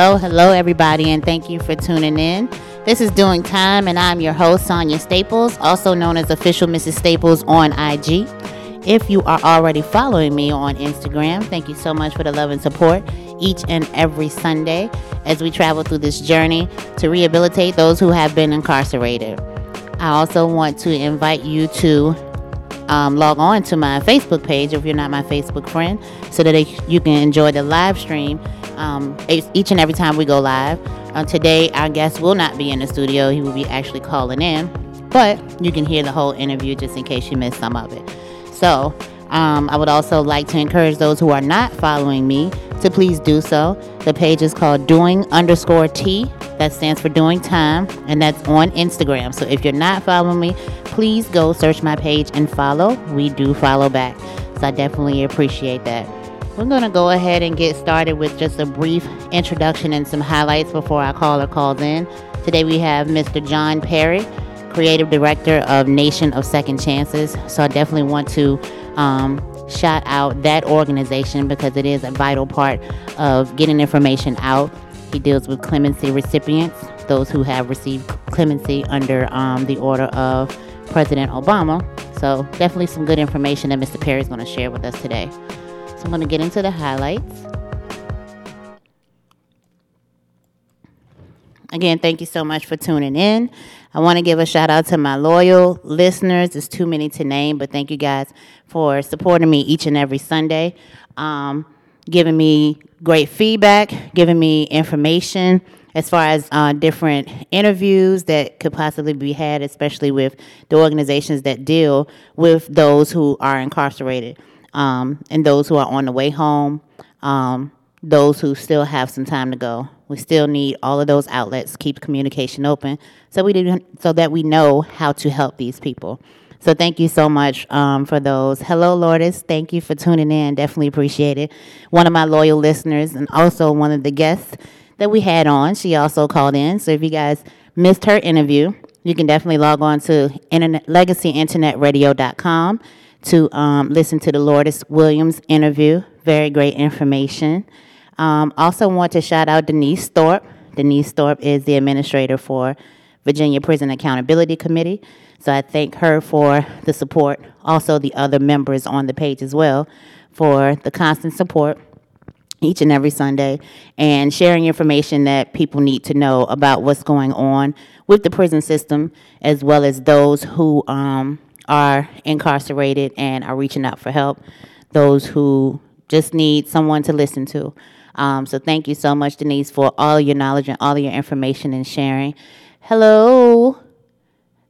Hello, hello, everybody, and thank you for tuning in. This is Doing Time, and I'm your host, Sonia Staples, also known as Official Mrs. Staples on IG. If you are already following me on Instagram, thank you so much for the love and support each and every Sunday as we travel through this journey to rehabilitate those who have been incarcerated. I also want to invite you to um, log on to my Facebook page if you're not my Facebook friend so that you can enjoy the live stream um, each and every time we go live. Uh, today, our guest will not be in the studio, he will be actually calling in, but you can hear the whole interview just in case you missed some of it. So, um, I would also like to encourage those who are not following me to please do so. The page is called Doing underscore T. That stands for Doing Time, and that's on Instagram. So if you're not following me, please go search my page and follow. We do follow back. So I definitely appreciate that. We're going to go ahead and get started with just a brief introduction and some highlights before our caller calls in. Today we have Mr. Jon Perri creative director of Nation of Second Chances. So I definitely want to um, shout out that organization because it is a vital part of getting information out. He deals with clemency recipients, those who have received clemency under um, the order of President Obama. So definitely some good information that Mr. Perri is going to share with us today. So I'm going to get into the highlights. Again, thank you so much for tuning in. I want to give a shout out to my loyal listeners. It's too many to name, but thank you guys for supporting me each and every Sunday, um, giving me great feedback, giving me information as far as uh, different interviews that could possibly be had, especially with the organizations that deal with those who are incarcerated um, and those who are on the way home, um, those who still have some time to go. We still need all of those outlets, keep communication open, so we do, so that we know how to help these people. So thank you so much um, for those. Hello, Lourdes. Thank you for tuning in. Definitely appreciate it. One of my loyal listeners and also one of the guests that we had on. She also called in. So if you guys missed her interview, you can definitely log on to internet, legacyinternetradio.com to um, listen to the Lourdes Williams interview. Very great information. Um, also want to shout out Denise Thorpe. Denise Thorpe is the administrator for Virginia Prison Accountability Committee. So I thank her for the support. Also, the other members on the page as well for the constant support each and every Sunday and sharing information that people need to know about what's going on with the prison system, as well as those who um, are incarcerated and are reaching out for help, those who just need someone to listen to. Um, so thank you so much, Denise, for all your knowledge and all your information and sharing. Hello.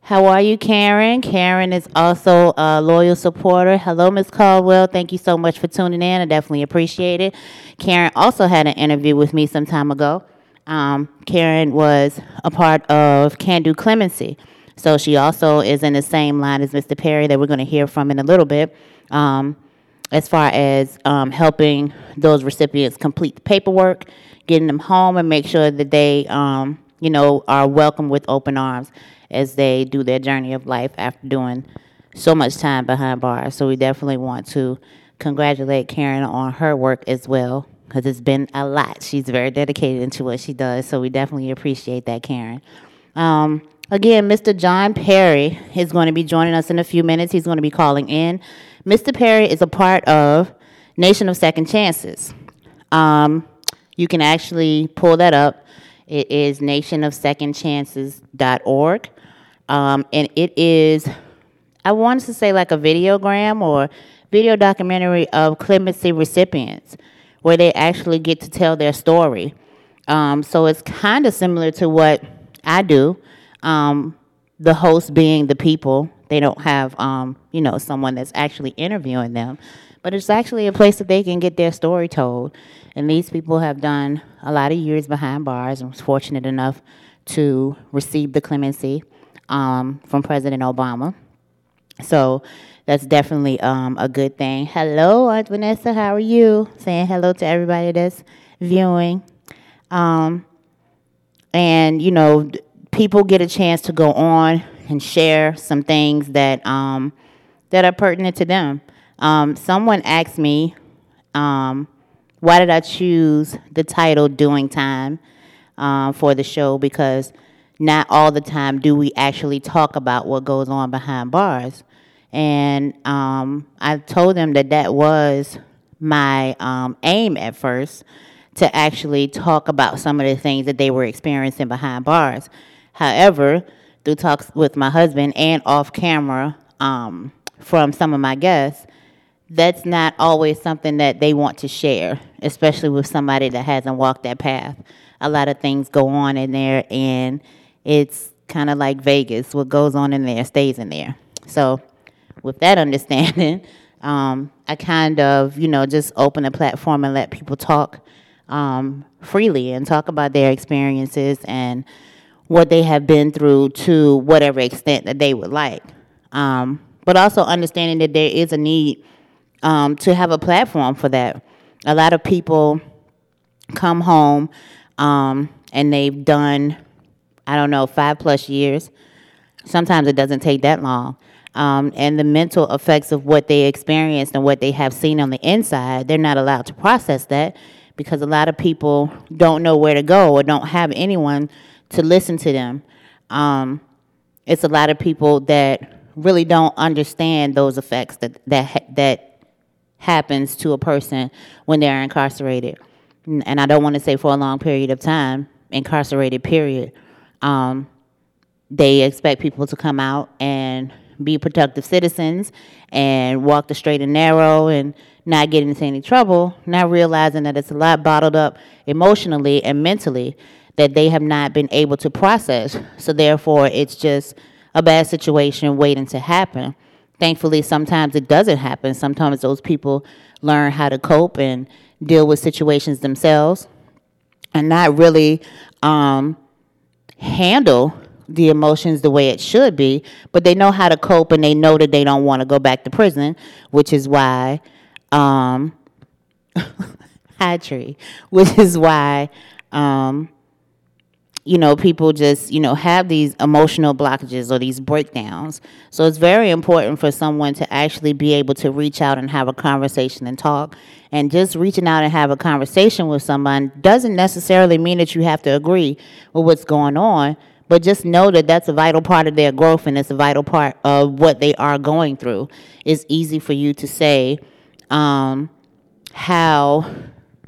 How are you, Karen? Karen is also a loyal supporter. Hello, Ms. Caldwell. Thank you so much for tuning in. I definitely appreciate it. Karen also had an interview with me some time ago. Um, Karen was a part of Can Do Clemency. So she also is in the same line as Mr. Perri that we're going to hear from in a little bit. Um, as far as um, helping those recipients complete the paperwork, getting them home, and make sure that they, um, you know, are welcome with open arms as they do their journey of life after doing so much time behind bars. So we definitely want to congratulate Karen on her work as well because it's been a lot. She's very dedicated into what she does, so we definitely appreciate that, Karen. Um, again, Mr. Jon Perri is going to be joining us in a few minutes. He's going to be calling in. Mr. Perri is a part of Nation of Second Chances. Um, you can actually pull that up. It is nationofsecondchances.org. Um, and it is, I wanted to say like a videogram or video documentary of clemency recipients where they actually get to tell their story. Um, so it's kind of similar to what I do, um, the host being the people they don't have, um, you know, someone that's actually interviewing them. But it's actually a place that they can get their story told. And these people have done a lot of years behind bars and was fortunate enough to receive the clemency um, from President Obama. So that's definitely um, a good thing. Hello, Aunt Vanessa, how are you? Saying hello to everybody that's viewing. Um, and, you know, people get a chance to go on and share some things that um, that are pertinent to them. Um, someone asked me um, why did I choose the title Doing Time um, for the show? Because not all the time do we actually talk about what goes on behind bars. And um, I told them that that was my um, aim at first to actually talk about some of the things that they were experiencing behind bars. However, through talks with my husband and off camera um, from some of my guests, that's not always something that they want to share, especially with somebody that hasn't walked that path. A lot of things go on in there, and it's kind of like Vegas. What goes on in there stays in there. So, with that understanding, um, I kind of, you know, just open a platform and let people talk um, freely and talk about their experiences and what they have been through to whatever extent that they would like. Um, but also understanding that there is a need um, to have a platform for that. A lot of people come home um, and they've done, I don't know, five plus years. Sometimes it doesn't take that long. Um, and the mental effects of what they experienced and what they have seen on the inside, they're not allowed to process that because a lot of people don't know where to go or don't have anyone to listen to them. Um, it's a lot of people that really don't understand those effects that that that happens to a person when they're incarcerated. And I don't want to say for a long period of time, incarcerated period. Um, they expect people to come out and be productive citizens and walk the straight and narrow and not get into any trouble, not realizing that it's a lot bottled up emotionally and mentally that they have not been able to process. So therefore, it's just a bad situation waiting to happen thankfully, sometimes it doesn't happen. Sometimes those people learn how to cope and deal with situations themselves and not really um, handle the emotions the way it should be, but they know how to cope and they know that they don't want to go back to prison, which is why, um, high tree, which is why um, you know, people just, you know, have these emotional blockages or these breakdowns. So it's very important for someone to actually be able to reach out and have a conversation and talk. And just reaching out and have a conversation with someone doesn't necessarily mean that you have to agree with what's going on, but just know that that's a vital part of their growth and it's a vital part of what they are going through. It's easy for you to say um, how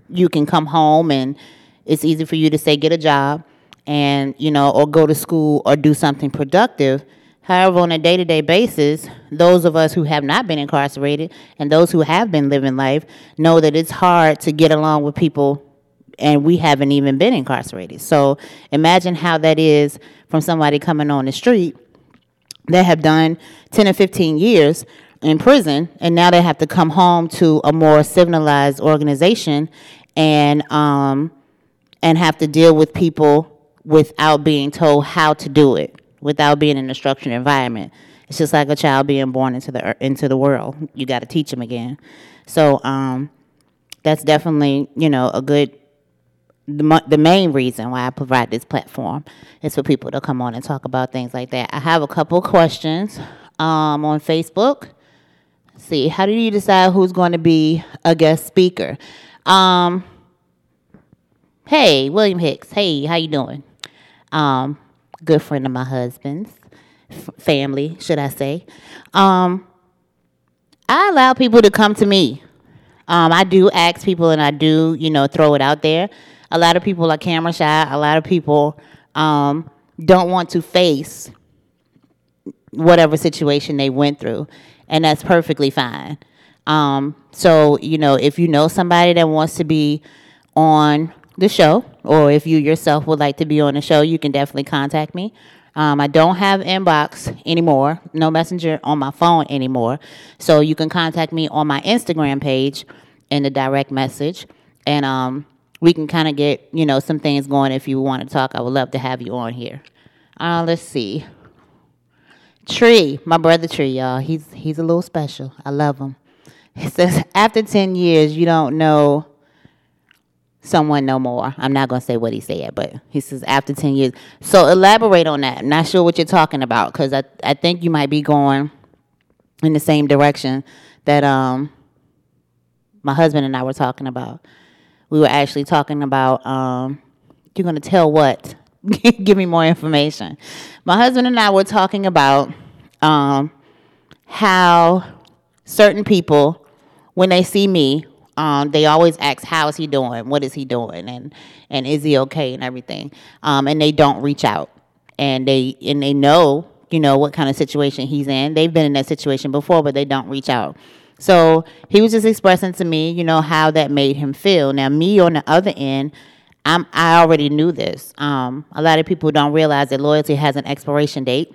you can come home and it's easy for you to say get a job and you know or go to school or do something productive. However on a day-to-day basis those of us who have not been incarcerated and those who have been living life know that it's hard to get along with people and we haven't even been incarcerated. So imagine how that is from somebody coming on the street that have done 10 or 15 years in prison and now they have to come home to a more civilized organization and um, and have to deal with people without being told how to do it, without being in a structured environment. It's just like a child being born into the into the world. You got to teach them again. So um, that's definitely you know a good. The, the main reason why I provide this platform is for people to come on and talk about things like that. I have a couple questions um, on Facebook. Let's see, how do you decide who's going to be a guest speaker? Um, hey, William Hicks. Hey, how you doing? Um, good friend of my husband's family, should I say. Um, I allow people to come to me. Um, I do ask people and I do, you know, throw it out there. A lot of people are camera shy. A lot of people um, don't want to face whatever situation they went through, and that's perfectly fine. Um, so, you know, if you know somebody that wants to be on the show, or if you yourself would like to be on the show, you can definitely contact me. Um, I don't have inbox anymore, no messenger on my phone anymore. So you can contact me on my Instagram page in the direct message, and um, we can kind of get you know some things going. If you want to talk, I would love to have you on here. Uh, let's see. Tree, my brother Tree, y'all. He's he's a little special. I love him. He says after ten years, you don't know someone no more. I'm not going to say what he said, but he says after 10 years. So elaborate on that. I'm not sure what you're talking about because I, I think you might be going in the same direction that um, my husband and I were talking about. we were actually talking about. Um, you're gonna tell what? Give me more information. My husband and I were talking about um, how certain people, when they see me, um, they always ask, "How is he doing? What is he doing? And and is he okay? And everything." Um, and they don't reach out, and they and they know, you know, what kind of situation he's in. They've been in that situation before, but they don't reach out. So he was just expressing to me, you know, how that made him feel. Now, me on the other end, I'm, I already knew this. Um, a lot of people don't realize that loyalty has an expiration date,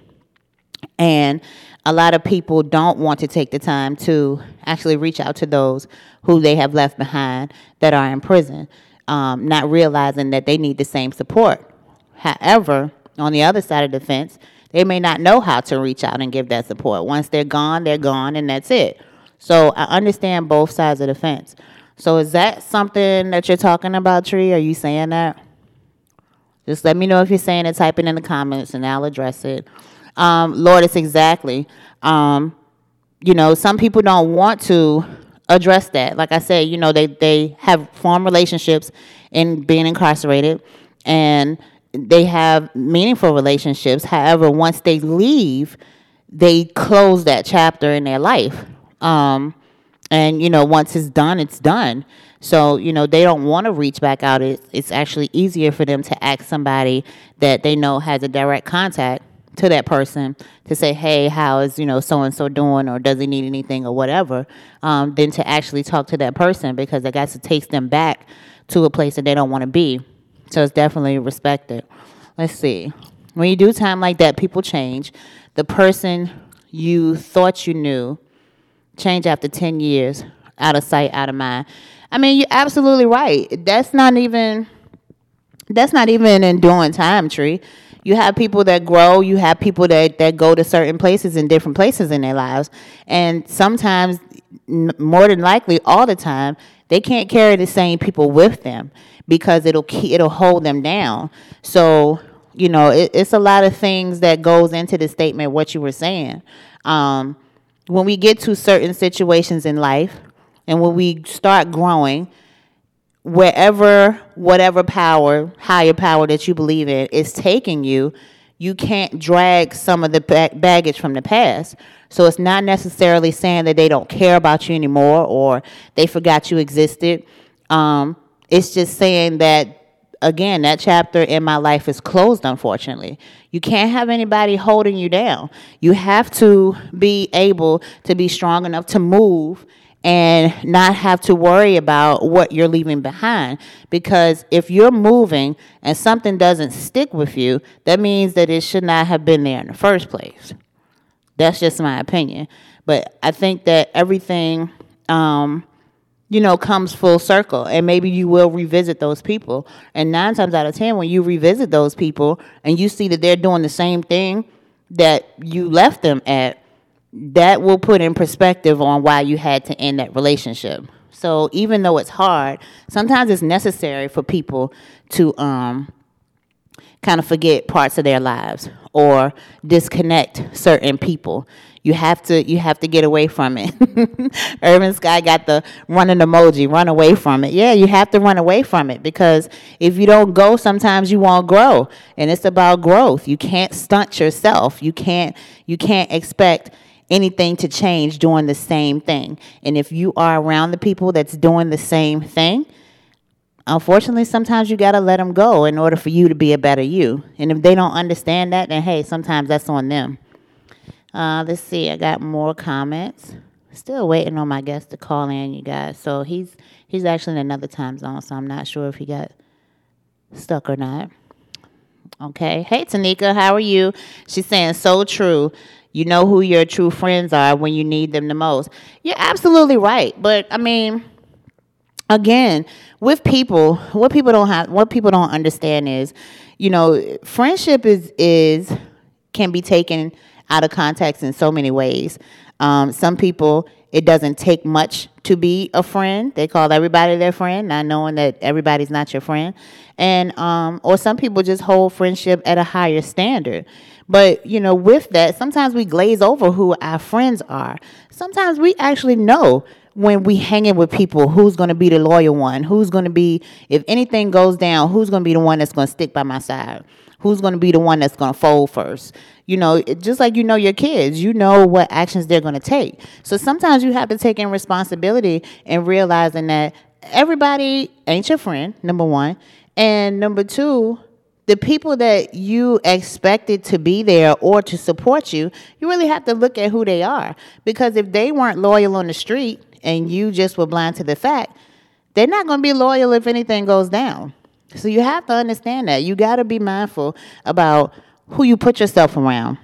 and a lot of people don't want to take the time to actually reach out to those who they have left behind that are in prison, um, not realizing that they need the same support. However, on the other side of the fence, they may not know how to reach out and give that support. Once they're gone, they're gone, and that's it. So I understand both sides of the fence. So is that something that you're talking about, Tree? Are you saying that? Just let me know if you're saying it. Type it in the comments, and I'll address it. Um, Lord, it's exactly. Um, you know, some people don't want to address that. Like I said, you know, they, they have formed relationships in being incarcerated and they have meaningful relationships. However, once they leave, they close that chapter in their life. Um, and, you know, once it's done, it's done. So, you know, they don't want to reach back out. It's, it's actually easier for them to ask somebody that they know has a direct contact to that person to say, hey, how is, you know, so and so doing or does he need anything or whatever, um, than to actually talk to that person because I guess it takes them back to a place that they don't want to be. So it's definitely respected. Let's see. When you do time like that, people change. The person you thought you knew change after 10 years, out of sight, out of mind. I mean, you're absolutely right. That's not even that's not even in doing time tree you have people that grow you have people that, that go to certain places in different places in their lives. And sometimes more than likely all the time they can't carry the same people with them because it'll it'll hold them down. So you know it, it's a lot of things that goes into the statement what you were saying. Um, when we get to certain situations in life and when we start growing wherever whatever power higher power that you believe in is taking you you can't drag some of the baggage from the past. So it's not necessarily saying that they don't care about you anymore or they forgot you existed. Um, it's just saying that again that chapter in my life is closed unfortunately. You can't have anybody holding you down. You have to be able to be strong enough to move and not have to worry about what you're leaving behind. Because if you're moving and something doesn't stick with you, that means that it should not have been there in the first place. That's just my opinion. But I think that everything, um, you know, comes full circle. And maybe you will revisit those people. And nine times out of ten, when you revisit those people and you see that they're doing the same thing that you left them at, that will put in perspective on why you had to end that relationship. So even though it's hard, sometimes it's necessary for people to um, kind of forget parts of their lives or disconnect certain people. You have to you have to get away from it. Urban Sky got the running emoji, run away from it. Yeah, you have to run away from it because if you don't go, sometimes you won't grow. And it's about growth. You can't stunt yourself. You can't you can't expect anything to change doing the same thing. And if you are around the people that's doing the same thing, unfortunately, sometimes you got to let them go in order for you to be a better you. And if they don't understand that, then hey, sometimes that's on them. Uh, let's see, I got more comments. Still waiting on my guest to call in, you guys. So he's he's actually in another time zone, so I'm not sure if he got stuck or not. Okay. Hey, Tanika, how are you? She's saying so true. You know who your true friends are when you need them the most. You're absolutely right. But I mean, again, with people, what people don't have what people don't understand is, you know, friendship is is can be taken out of context in so many ways. Um, some people it doesn't take much to be a friend. They call everybody their friend, not knowing that everybody's not your friend. And um, or some people just hold friendship at a higher standard. But, you know, with that, sometimes we glaze over who our friends are. Sometimes we actually know when we hanging with people, who's going to be the loyal one? Who's going to be, if anything goes down, who's going to be the one that's going to stick by my side? Who's going to be the one that's going to fold first? You know, just like you know your kids, you know what actions they're going to take. So sometimes you have to take in responsibility and realizing that everybody ain't your friend, number one. And number two, the people that you expected to be there or to support you, you really have to look at who they are. Because if they weren't loyal on the street, and you just were blind to the fact, they're not going to be loyal if anything goes down. So you have to understand that. You got to be mindful about who you put yourself around.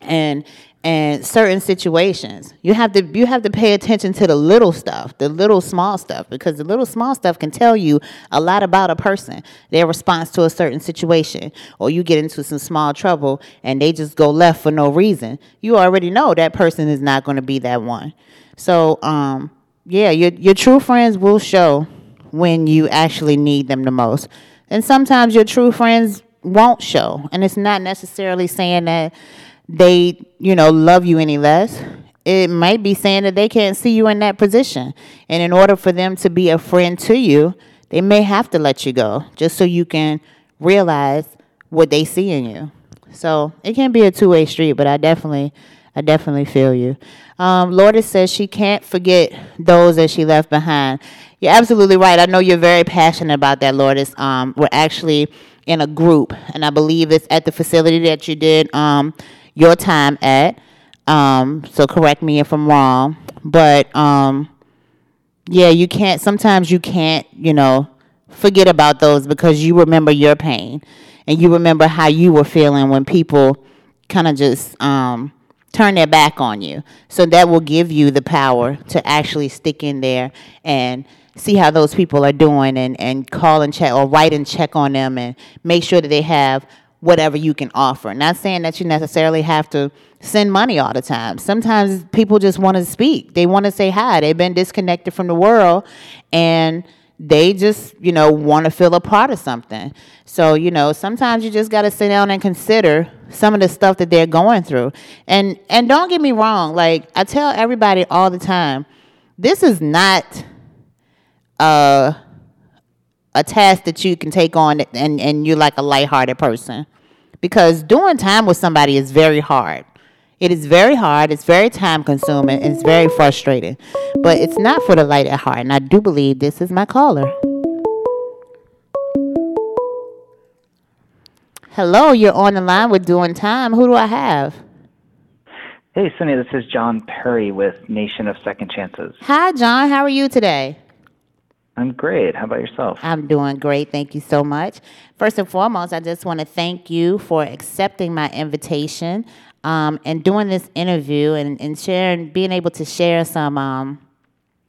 And and certain situations. You have to you have to pay attention to the little stuff, the little small stuff because the little small stuff can tell you a lot about a person, their response to a certain situation, or you get into some small trouble and they just go left for no reason. You already know that person is not going to be that one. So, um, yeah, your your true friends will show when you actually need them the most. And sometimes your true friends won't show. And it's not necessarily saying that they, you know, love you any less. It might be saying that they can't see you in that position. And in order for them to be a friend to you, they may have to let you go just so you can realize what they see in you. So it can be a two way street, but I definitely I definitely feel you. Um, Lourdes says she can't forget those that she left behind. You're absolutely right. I know you're very passionate about that, Lourdes. Um, we're actually in a group, and I believe it's at the facility that you did um, your time at. Um, so correct me if I'm wrong, but um, yeah, you can't. Sometimes you can't, you know, forget about those because you remember your pain and you remember how you were feeling when people kind of just um, turn their back on you. So that will give you the power to actually stick in there and see how those people are doing and, and call and check or write and check on them and make sure that they have whatever you can offer. Not saying that you necessarily have to send money all the time. Sometimes people just want to speak. They want to say hi. They've been disconnected from the world and they just, you know, want to feel a part of something. So, you know, sometimes you just got to sit down and consider some of the stuff that they're going through. And and don't get me wrong, like I tell everybody all the time, this is not a a task that you can take on and and you're like a lighthearted person. Because doing time with somebody is very hard. It is very hard, it's very time consuming, it's very frustrating. But it's not for the light at heart. And I do believe this is my caller. Hello, you're on the line with Doing Time. Who do I have? Hey, Sunny, this is Jon Perri with Nation of Second Chances. Hi, Jon. How are you today? I'm great. How about yourself? I'm doing great. Thank you so much. First and foremost, I just want to thank you for accepting my invitation um, and doing this interview and, and sharing, being able to share some um,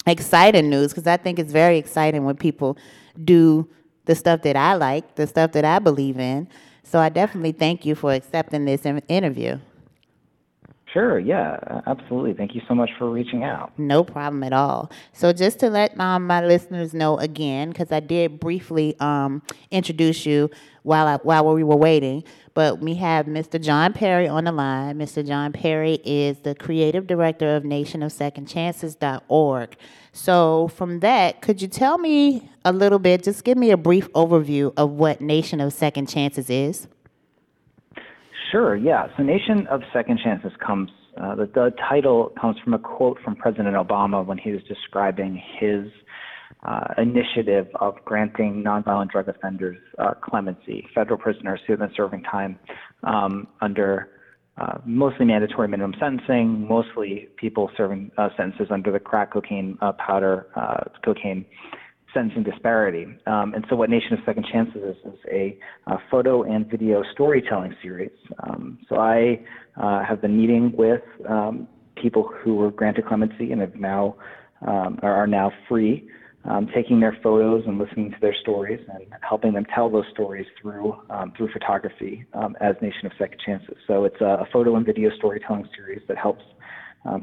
exciting news because I think it's very exciting when people do the stuff that I like, the stuff that I believe in. So I definitely thank you for accepting this interview. Sure, yeah, absolutely. Thank you so much for reaching out. No problem at all. So, just to let um, my listeners know again, because I did briefly um, introduce you while I, while we were waiting, but we have Mr. Jon Perri on the line. Mr. Jon Perri is the creative director of nationofsecondchances.org. So, from that, could you tell me a little bit, just give me a brief overview of what Nation of Second Chances is? Sure, yeah. So Nation of Second Chances comes, uh, the, the title comes from a quote from President Obama when he was describing his uh, initiative of granting nonviolent drug offenders uh, clemency, federal prisoners who have been serving time um, under uh, mostly mandatory minimum sentencing, mostly people serving uh, sentences under the crack cocaine, uh, powder cocaine sentencing disparity. Um, and so, what Nation of Second Chances is, is a, a photo and video storytelling series. Um, so, I uh, have been meeting with um, people who were granted clemency and have now um, are now free, um, taking their photos and listening to their stories and helping them tell those stories through um, through photography as Nation of Second Chances. So, it's a, a photo and video storytelling series that helps.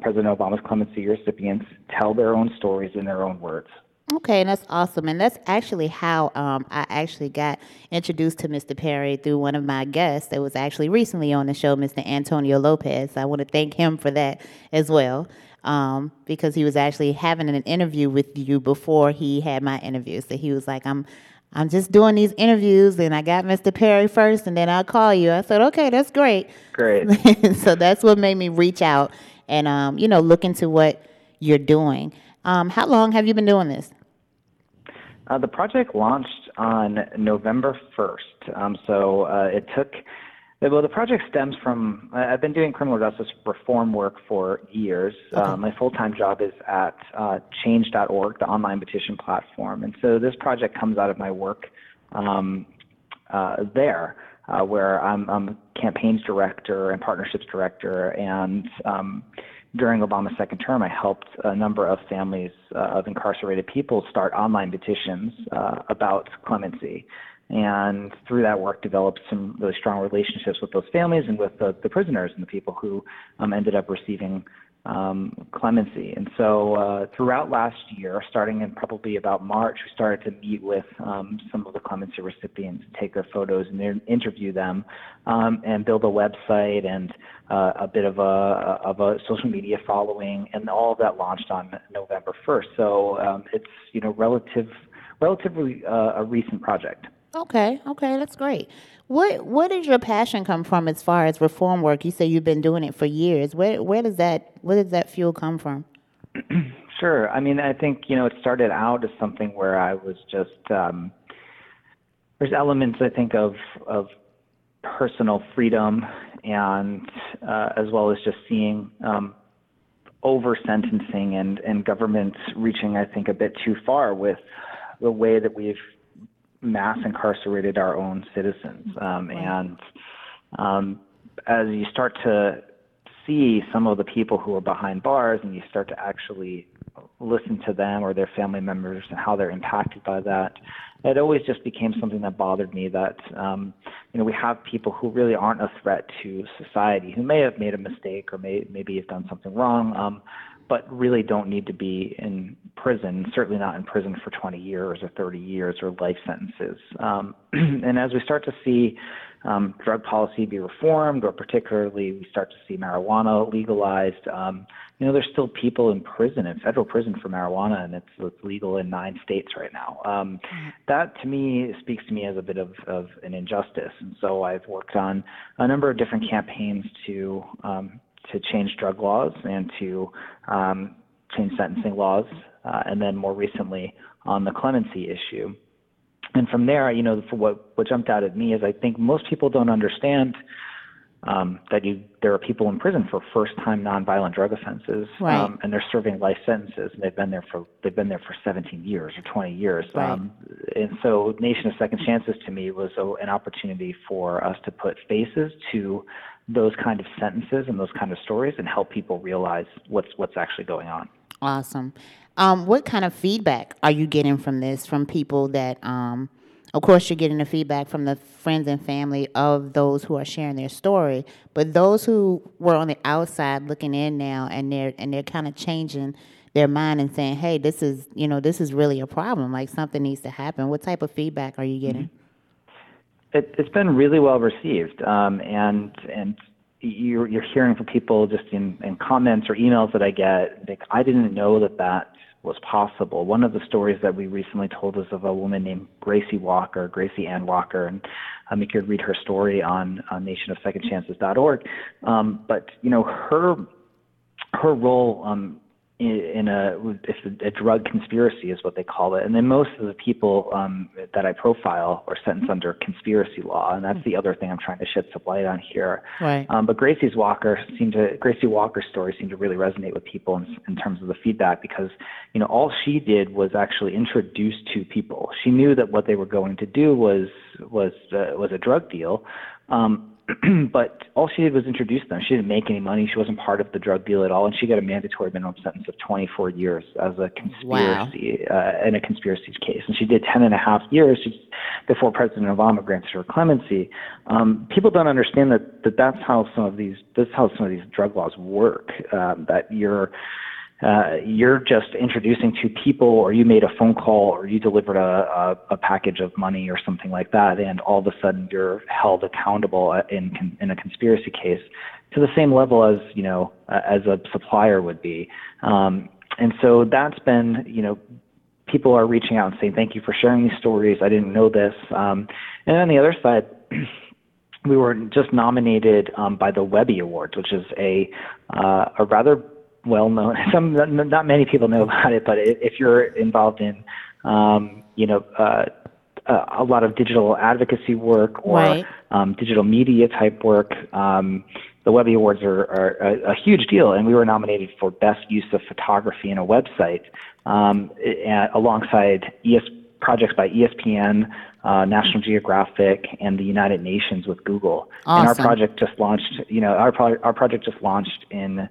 President Obama's clemency recipients tell their own stories in their own words. Okay, and that's awesome. And that's actually how um, I actually got introduced to Mr. Perri through one of my guests that was actually recently on the show, Mr. Antonio Lopez. I want to thank him for that as well. um, because he was actually having an interview with you before he had my interview. So he was like, "I'm." I'm just doing these interviews and I got Mr. Perri first and then I'll call you. I said, okay, that's great. Great. so that's what made me reach out and, um, you know, look into what you're doing. Um, how long have you been doing this? Uh, the project launched on November 1st. Um, so uh, it took, well, the project stems from, I've been doing criminal justice reform work for years. Okay. Uh, my full time job is at uh, change.org, the online petition platform. And so this project comes out of my work um, uh, there. Uh, where I'm, I'm campaigns director and partnerships director, and um, during Obama's second term, I helped a number of families uh, of incarcerated people start online petitions uh, about clemency. And through that work, developed some really strong relationships with those families and with the, the prisoners and the people who um, ended up receiving um, clemency. And so uh, throughout last year, starting in probably about March, we started to meet with um, some of the clemency recipients, take their photos and interview them, um, and build a website and uh, a bit of a of a social media following, and all of that launched on November 1st. So um, it's you know relative relatively uh, a recent project. Okay, okay, that's great. What what does your passion come from as far as reform work? You say you've been doing it for years. Where where does that where does that fuel come from? sure. I mean, I think you know it started out as something where I was just um, there's elements I think of of personal freedom and uh, as well as just seeing um, over sentencing and and governments reaching I think a bit too far with the way that we've mass incarcerated our own citizens. Um, and um, as you start to see some of the people who are behind bars and you start to actually listen to them or their family members and how they're impacted by that, it always just became something that bothered me that um, you know we have people who really aren't a threat to society who may have made a mistake or may maybe have done something wrong. Um, but really don't need to be in prison, certainly not in prison for 20 years or 30 years or life sentences. Um, and as we start to see um, drug policy be reformed, or particularly we start to see marijuana legalized, um, you know, there's still people in prison, in federal prison for marijuana, and it's, it's legal in nine states right now. Um, that to me speaks to me as a bit of, of an injustice. And so I've worked on a number of different campaigns to um, to change drug laws and to um, change sentencing laws, uh, and then more recently on the clemency issue. And from there, you know, what what jumped out at me is I think most people don't understand um, that you there are people in prison for first-time nonviolent drug offenses, right. um, and they're serving life sentences, and they've been there for they've been there for 17 years or 20 years. Right. Um, and so, Nation of Second Chances to me was a, an opportunity for us to put faces to those kind of sentences and those kind of stories and help people realize what's what's actually going on. Awesome. Um, what kind of feedback are you getting from this from people that um, of course you're getting the feedback from the friends and family of those who are sharing their story, but those who were on the outside looking in now and they're and they're kind of changing their mind and saying, "Hey, this is, you know, this is really a problem. Like something needs to happen." What type of feedback are you getting? Mm-hmm. It, has been really well received, um, and and you're you're hearing from people just in, in comments or emails that I get. Like, I didn't know that that was possible. One of the stories that we recently told was of a woman named Gracie Walker, Gracie Ann Walker, and um, you could read her story on, on nationofsecondchances.org. Um, but you know her her role um, in a if a, drug conspiracy is what they call it, and then most of the people um, that I profile are sentenced under conspiracy law, and that's the other thing I'm trying to shed some light on here. Right. Um, but Gracie's Walker seemed to Gracie Walker's story seemed to really resonate with people in, in terms of the feedback because you know all she did was actually introduce two people. She knew that what they were going to do was was uh, was a drug deal. Um, but all she did was introduce them. She didn't make any money. She wasn't part of the drug deal at all, and she got a mandatory minimum sentence of 24 years as a conspiracy wow. uh, in a conspiracy case. And she did 10 and a half years before President Obama granted her clemency. Um, people don't understand that, that that's how some of these that's how some of these drug laws work. Um, that you're uh, you're just introducing two people, or you made a phone call, or you delivered a, a, a package of money or something like that, and all of a sudden you're held accountable in in a conspiracy case to the same level as you know as a supplier would be. Um, and so that's been you know people are reaching out and saying thank you for sharing these stories. I didn't know this. Um, and on the other side. we were just nominated um, by the Webby Awards, which is a uh, a rather well known. Some not many people know about it, but if you're involved in, um, you know, uh, a lot of digital advocacy work or right. um, digital media type work, um, the Webby Awards are, are a, a, huge deal, and we were nominated for best use of photography in a website, um, alongside ES projects by ESPN, uh, National Geographic, and the United Nations with Google. Awesome. And our project just launched. You know, our pro- our project just launched in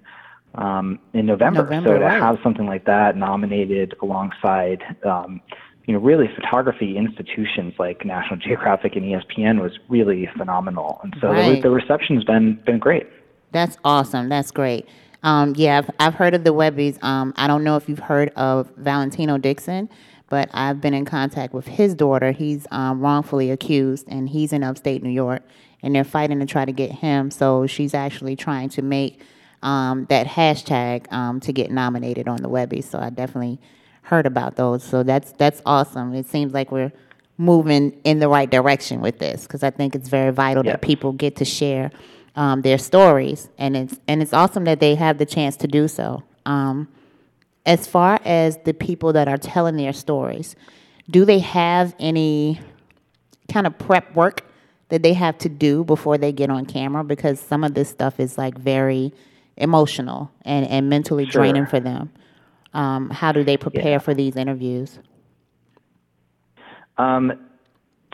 um, in November. November. So to right. have something like that nominated alongside, um, you know, really photography institutions like National Geographic and ESPN was really phenomenal. And so right. the, the reception's been been great. That's awesome. That's great. Um, yeah, I've, I've heard of the Webbies. Um, I don't know if you've heard of Valentino Dixon, but I've been in contact with his daughter. He's um, wrongfully accused, and he's in upstate New York, and they're fighting to try to get him. So she's actually trying to make um, that hashtag um, to get nominated on the Webby. So I definitely heard about those. So that's that's awesome. It seems like we're moving in the right direction with this because I think it's very vital that people get to share um, their stories, and it's and it's awesome that they have the chance to do so. Um, as far as the people that are telling their stories, do they have any kind of prep work that they have to do before they get on camera? Because some of this stuff is like very emotional and, and mentally sure. draining for them. Um, how do they prepare yeah. for these interviews? Um,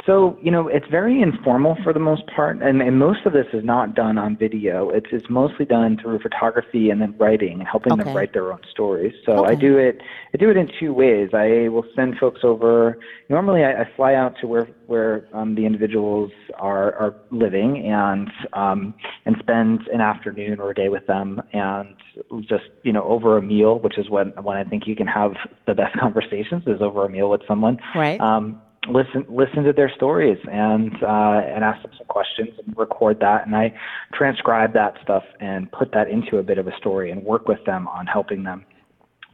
so, you know, it's very informal for the most part, and, and most of this is not done on video. It's, it's mostly done through photography and then writing and helping okay. them write their own stories. So okay. I do it I do it in two ways. I will send folks over normally I, I fly out to where where um, the individuals are are living and um, and spend an afternoon or a day with them and just, you know, over a meal, which is when when I think you can have the best conversations is over a meal with someone. Right. Um, listen listen to their stories and uh, and ask them some questions and record that. And I transcribe that stuff and put that into a bit of a story and work with them on helping them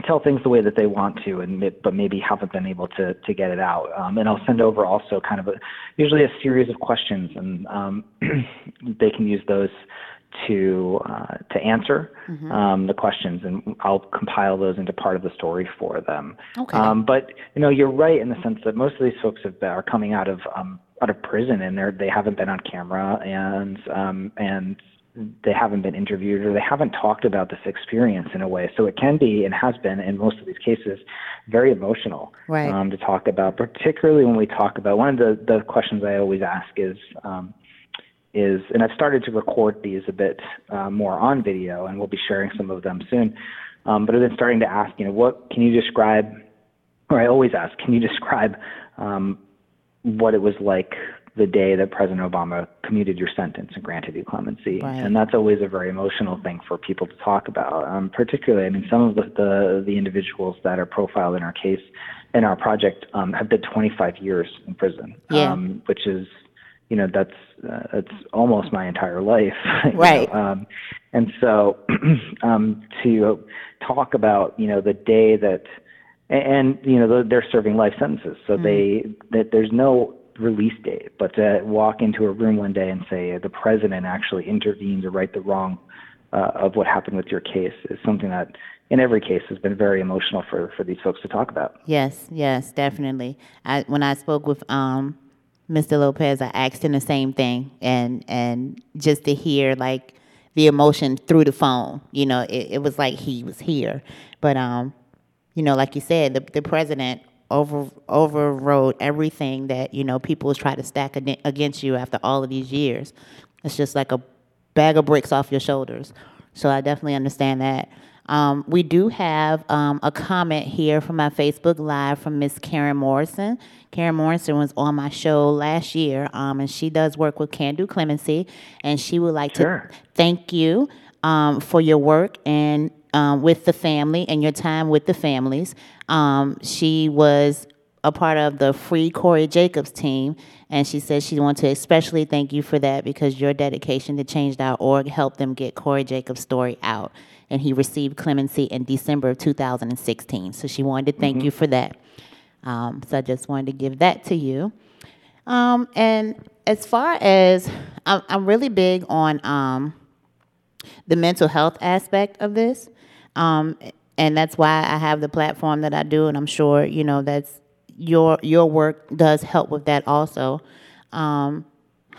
tell things the way that they want to and but maybe haven't been able to to get it out. Um, and I'll send over also kind of a usually a series of questions and um, they can use those to uh, to answer mm-hmm. um, the questions, and I'll compile those into part of the story for them. Okay. Um, but you know, you're right in the sense that most of these folks have, are coming out of um, out of prison, and they're they haven't been on camera, and um, and they haven't been interviewed or they haven't talked about this experience in a way. So it can be and has been in most of these cases very emotional right. um, to talk about, particularly when we talk about one of the, the questions I always ask is, um, is, and I've started to record these a bit uh, more on video, and we'll be sharing some of them soon. Um, but I've been starting to ask, you know, what can you describe, or I always ask, can you describe um, what it was like the day that President Obama commuted your sentence and granted you clemency? Right. And that's always a very emotional thing for people to talk about. Um, particularly, I mean, some of the, the, the individuals that are profiled in our case, in our project, um, have been 25 years in prison, yeah. um, which is you know that's uh, that's almost my entire life right know? um and so um to talk about you know the day that and you know they're serving life sentences so mm. they that there's no release date but to walk into a room one day and say the president actually intervened to right the wrong uh, of what happened with your case is something that in every case has been very emotional for for these folks to talk about yes yes definitely I, when i spoke with um Mr. Lopez, I asked him the same thing, and and just to hear like the emotion through the phone, you know, it, it was like he was here. But um, you know, like you said, the the president over overrode everything that you know people try to stack against you after all of these years. It's just like a bag of bricks off your shoulders. So I definitely understand that. Um, we do have um, a comment here from my Facebook Live from Miss Karen Morrison. Karen Morrison was on my show last year, um, and she does work with Can Do Clemency, and she would like sure. to thank you um, for your work and um, with the family and your time with the families. Um, she was a part of the Free Corey Jacobs team, and she says she wants to especially thank you for that because your dedication to Change.org helped them get Corey Jacobs' story out. And he received clemency in December of 2016. So she wanted to thank you for that. Um, so I just wanted to give that to you. Um, and as far as I'm, I'm really big on um, the mental health aspect of this, um, and that's why I have the platform that I do, and I'm sure you know that's your your work does help with that also. Um,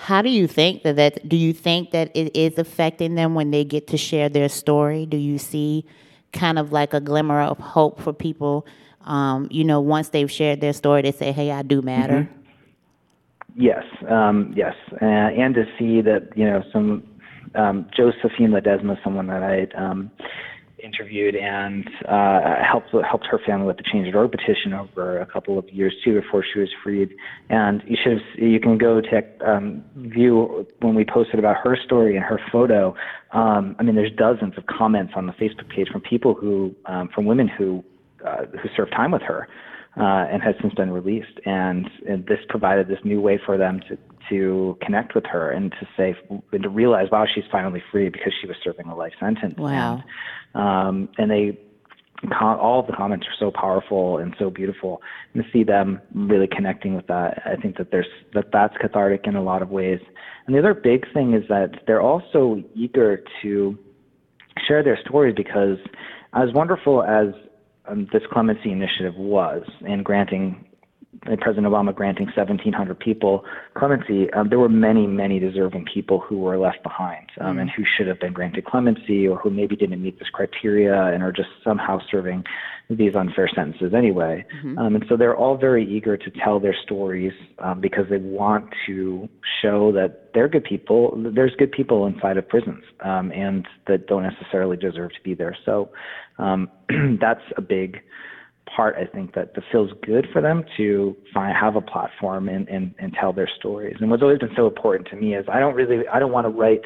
how do you think that that? Do you think that it is affecting them when they get to share their story? Do you see kind of like a glimmer of hope for people? Um, you know, once they've shared their story, they say, "Hey, I do matter." Mm-hmm. Yes, um, yes, uh, and to see that you know some um, Josephine Ledesma, someone that I um, interviewed and uh, helped helped her family with the Change.org petition over a couple of years too before she was freed. And you should have, you can go to um, view when we posted about her story and her photo. Um, I mean, there's dozens of comments on the Facebook page from people who um, from women who uh, who served time with her uh, and has since been released. And, and this provided this new way for them to to connect with her and to say and to realize, wow, she's finally free because she was serving a life sentence. Wow. And, um, and they all of the comments are so powerful and so beautiful and to see them really connecting with that i think that there's that that's cathartic in a lot of ways and the other big thing is that they're also eager to share their stories because as wonderful as um, this clemency initiative was in granting President Obama granting 1,700 people clemency, um, there were many, many deserving people who were left behind um, mm and who should have been granted clemency or who maybe didn't meet this criteria and are just somehow serving these unfair sentences anyway. Mm-hmm. Um, and so they're all very eager to tell their stories um, because they want to show that they're good people. There's good people inside of prisons um, and that don't necessarily deserve to be there. So um, that's a big part, I think, that, that feels good for them to find have a platform and, and, and tell their stories. And what's always been so important to me is I don't really I don't want to write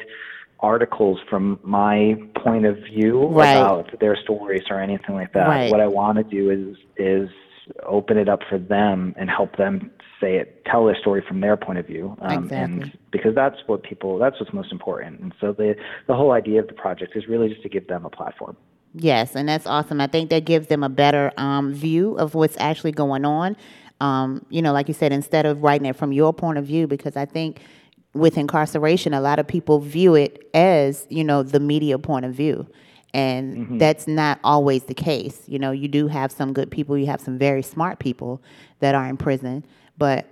articles from my point of view right. about their stories or anything like that. Right. What I want to do is is open it up for them and help them say it, tell their story from their point of view. Um, exactly. And because that's what people, that's what's most important. And so the the whole idea of the project is really just to give them a platform. Yes, and that's awesome. I think that gives them a better um, view of what's actually going on. Um, you know, like you said, instead of writing it from your point of view, because I think with incarceration, a lot of people view it as, you know, the media point of view. And mm-hmm. that's not always the case. You know, you do have some good people, you have some very smart people that are in prison, but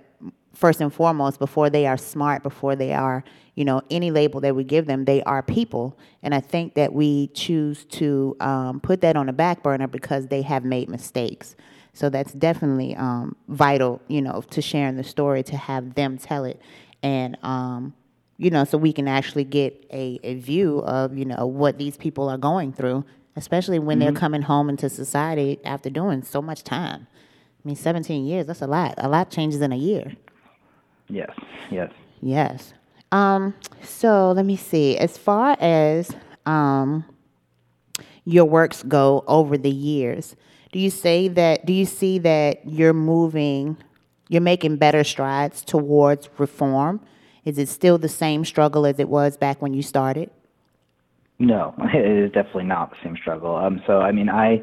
first and foremost, before they are smart, before they are, you know, any label that we give them, they are people. And I think that we choose to um, put that on the back burner because they have made mistakes. So that's definitely um, vital, you know, to sharing the story, to have them tell it. And, um, you know, so we can actually get a, a view of, you know, what these people are going through, especially when mm-hmm. they're coming home into society after doing so much time. I mean, 17 years, that's a lot. A lot changes in a year. Yes, yes. Yes. Um, so let me see. As far as um, your works go over the years, do you say that? Do you see that you're moving, you're making better strides towards reform? Is it still the same struggle as it was back when you started? No, it is definitely not the same struggle. Um, so I mean, I,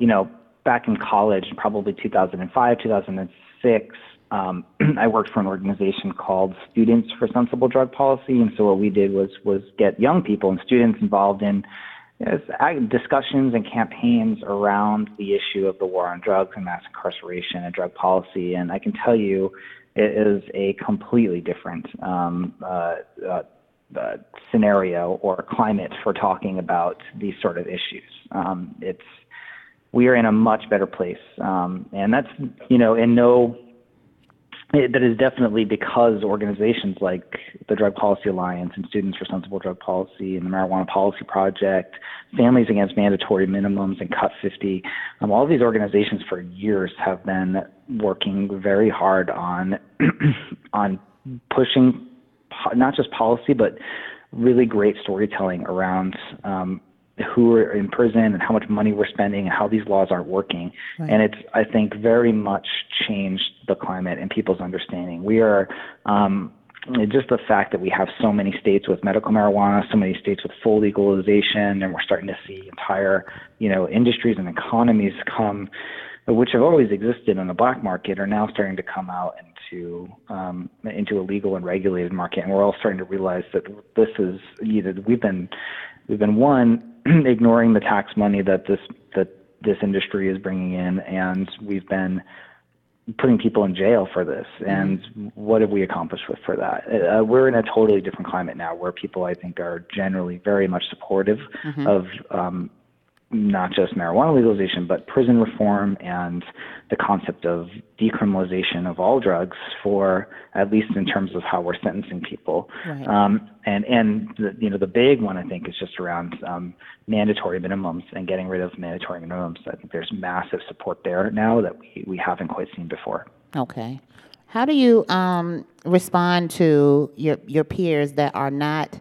you know, back in college, probably 2005, 2006 um, I worked for an organization called Students for Sensible Drug Policy, and so what we did was was get young people and students involved in discussions and campaigns around the issue of the war on drugs and mass incarceration and drug policy. And I can tell you, it is a completely different um, uh, uh, uh, scenario or climate for talking about these sort of issues. Um, it's we are in a much better place, um, and that's you know in no that is definitely because organizations like the Drug Policy Alliance and Students for Sensible Drug Policy and the Marijuana Policy Project, Families Against Mandatory Minimums and Cut 50, um, all of these organizations for years have been working very hard on on pushing not just policy but really great storytelling around um, who are in prison and how much money we're spending and how these laws aren't working. Right. And it's, I think, very much changed the climate and people's understanding. We are, um, just the fact that we have so many states with medical marijuana, so many states with full legalization, and we're starting to see entire, you know, industries and economies come, which have always existed in the black market, are now starting to come out into um, into a legal and regulated market, and we're all starting to realize that this is, you know, we've been we've been one ignoring the tax money that this that this industry is bringing in, and we've been putting people in jail for this. Mm-hmm. And what have we accomplished with for that? Uh, we're in a totally different climate now, where people I think are generally very much supportive mm-hmm. of um, not just marijuana legalization, but prison reform and the concept of decriminalization of all drugs for at least in terms of how we're sentencing people. Right. Um, and and the, you know the big one I think is just around um, mandatory minimums and getting rid of mandatory minimums. I think there's massive support there now that we, we haven't quite seen before. Okay. How do you um, respond to your your peers that are not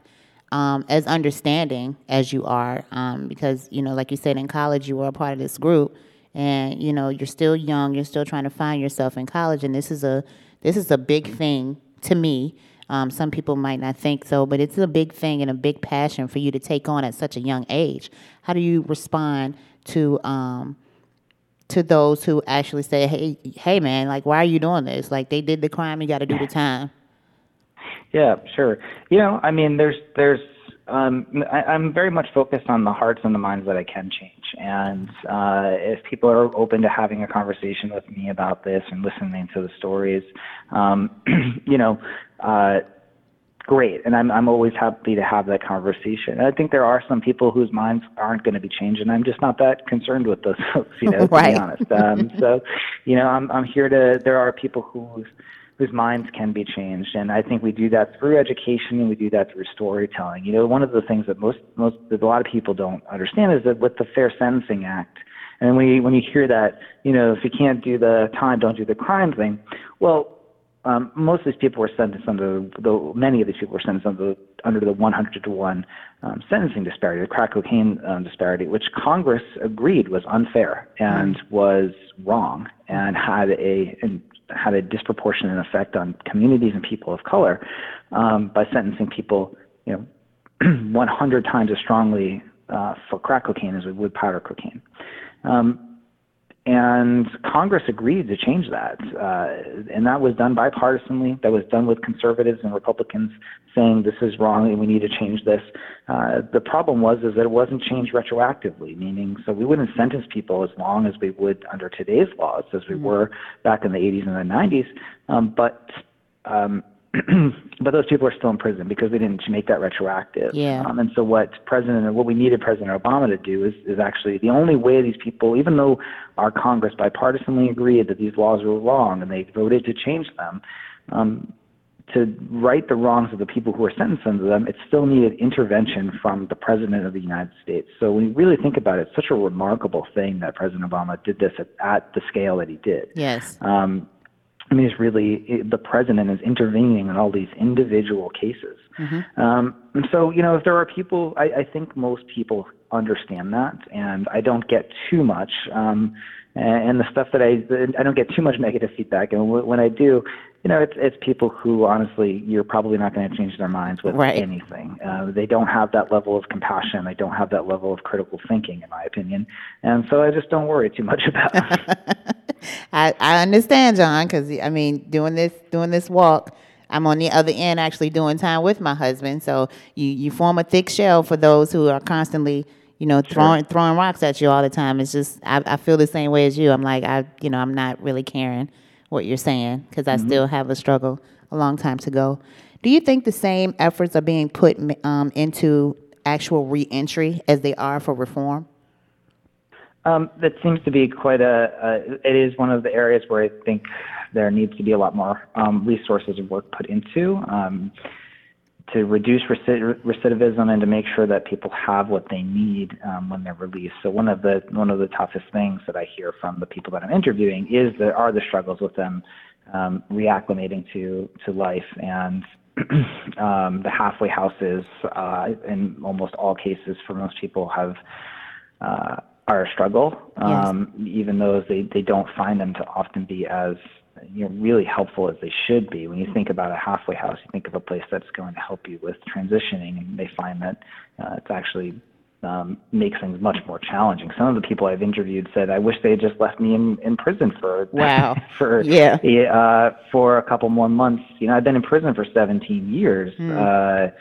um, as understanding as you are, um, because you know, like you said, in college you were a part of this group, and you know you're still young, you're still trying to find yourself in college, and this is a this is a big thing to me. Um, some people might not think so, but it's a big thing and a big passion for you to take on at such a young age. How do you respond to um, to those who actually say, "Hey, hey, man, like, why are you doing this? Like, they did the crime, you got to do the time." Yeah, sure. You know, I mean, there's there's um, I, I'm very much focused on the hearts and the minds that I can change. And uh, if people are open to having a conversation with me about this and listening to the stories, um, you know, uh, great. And I'm I'm always happy to have that conversation. And I think there are some people whose minds aren't going to be changed, and I'm just not that concerned with those folks. You know, right. to be honest. Um, so, you know, I'm I'm here to. There are people whose whose minds can be changed. And I think we do that through education and we do that through storytelling. You know, one of the things that most, most, that a lot of people don't understand is that with the Fair Sentencing Act, and when you, when you hear that, you know, if you can't do the time, don't do the crime thing, well, um, most of these people were sentenced under the many of these people were sentenced under the, under the 100 to 1 um, sentencing disparity, the crack cocaine um, disparity, which Congress agreed was unfair and mm-hmm. was wrong and had a and had a disproportionate effect on communities and people of color um, by sentencing people, you know, 100 times as strongly uh, for crack cocaine as we would powder cocaine. Um, and Congress agreed to change that. Uh, and that was done bipartisanly. That was done with conservatives and Republicans saying this is wrong and we need to change this. Uh, the problem was is that it wasn't changed retroactively, meaning so we wouldn't sentence people as long as we would under today's laws as we mm-hmm. were back in the 80s and the 90s. Um, but um, but those people are still in prison because they didn't make that retroactive. Yeah. Um, and so what President, what we needed President Obama to do is, is actually the only way these people, even though our Congress bipartisanly agreed that these laws were wrong and they voted to change them, um, to right the wrongs of the people who were sentenced under them, it still needed intervention from the President of the United States. So when you really think about it, it's such a remarkable thing that President Obama did this at, at the scale that he did. Yes. Um, I mean, it's really the president is intervening in all these individual cases. Mm-hmm. Um, and so, you know, if there are people, I, I think most people understand that, and I don't get too much. Um, and the stuff that I I don't get too much negative feedback, and when I do, you know, it's it's people who honestly you're probably not going to change their minds with right. anything. Uh, they don't have that level of compassion. They don't have that level of critical thinking, in my opinion. And so I just don't worry too much about. I I understand, Jon, because I mean, doing this doing this walk. I'm on the other end actually doing time with my husband. So you, you form a thick shell for those who are constantly you know, throwing sure. throwing rocks at you all the time. It's just I, I feel the same way as you. I'm like I, you know, I'm not really caring what you're saying because I mm-hmm. still have a struggle a long time to go. Do you think the same efforts are being put um, into actual reentry as they are for reform? Um, that seems to be quite a, a, It is one of the areas where I think there needs to be a lot more um, resources and work put into. Um, to reduce recidivism and to make sure that people have what they need um, when they're released. So one of the one of the toughest things that I hear from the people that I'm interviewing is there are the struggles with them um, reacclimating to to life and um, the halfway houses, uh, in almost all cases, for most people, have uh, are a struggle. Um, yes. Even those they they don't find them to often be as you know really helpful as they should be. When you think about a halfway house, you think of a place that's going to help you with transitioning, and they find that uh, it's actually um, makes things much more challenging. Some of the people I've interviewed said, "I wish they had just left me in, in prison for wow for yeah uh, for a couple more months." You know, I've been in prison for 17 years. Mm. Uh,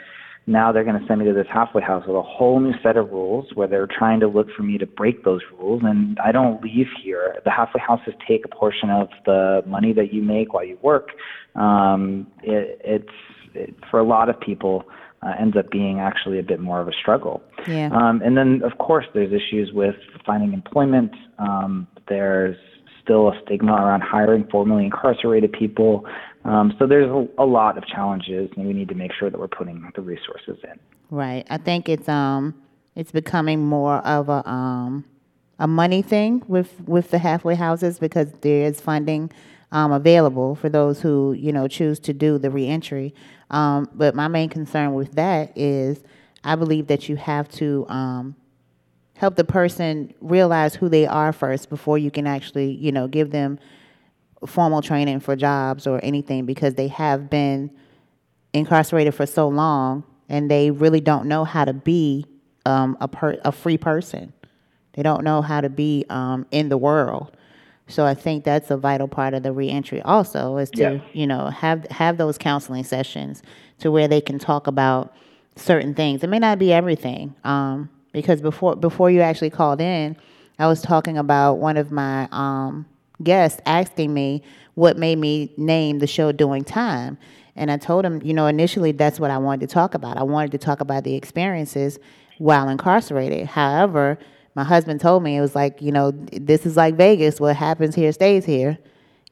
now they're going to send me to this halfway house with a whole new set of rules where they're trying to look for me to break those rules, and I don't leave here. The halfway houses take a portion of the money that you make while you work. Um, it, it's it, for a lot of people uh, ends up being actually a bit more of a struggle. Yeah. Um, and then, of course, there's issues with finding employment. Um, there's still a stigma around hiring formerly incarcerated people. Um, so there's a, a, lot of challenges, and we need to make sure that we're putting the resources in. Right. I think it's um it's becoming more of a um a money thing with with the halfway houses because there is funding um, available for those who you know choose to do the reentry. Um, but my main concern with that is I believe that you have to um, help the person realize who they are first before you can actually, you know, give them formal training for jobs or anything because they have been incarcerated for so long and they really don't know how to be um, a, per- a free person. They don't know how to be um, in the world. So I think that's a vital part of the reentry also is to, yeah. you know, have have those counseling sessions to where they can talk about certain things. It may not be everything. Um, because before before you actually called in, I was talking about one of my um, guests asking me what made me name the show Doing Time. And I told him, you know, initially that's what I wanted to talk about. I wanted to talk about the experiences while incarcerated. However, my husband told me it was like, you know, this is like Vegas. What happens here stays here.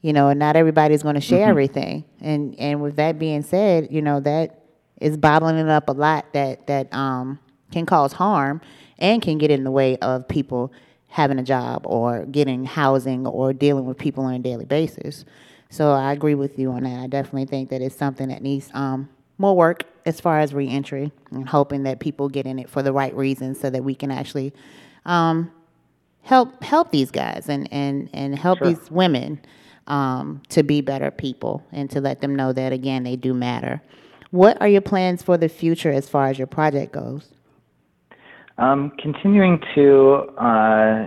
You know, and not everybody's going to share mm-hmm. everything. And and with that being said, you know that is bottling it up a lot that that um, can cause harm and can get in the way of people having a job or getting housing or dealing with people on a daily basis. So I agree with you on that. I definitely think that it's something that needs um, more work as far as reentry and hoping that people get in it for the right reasons so that we can actually um, help help these guys and and and help sure. these women um, to be better people and to let them know that again they do matter. What are your plans for the future as far as your project goes? Um, continuing to uh,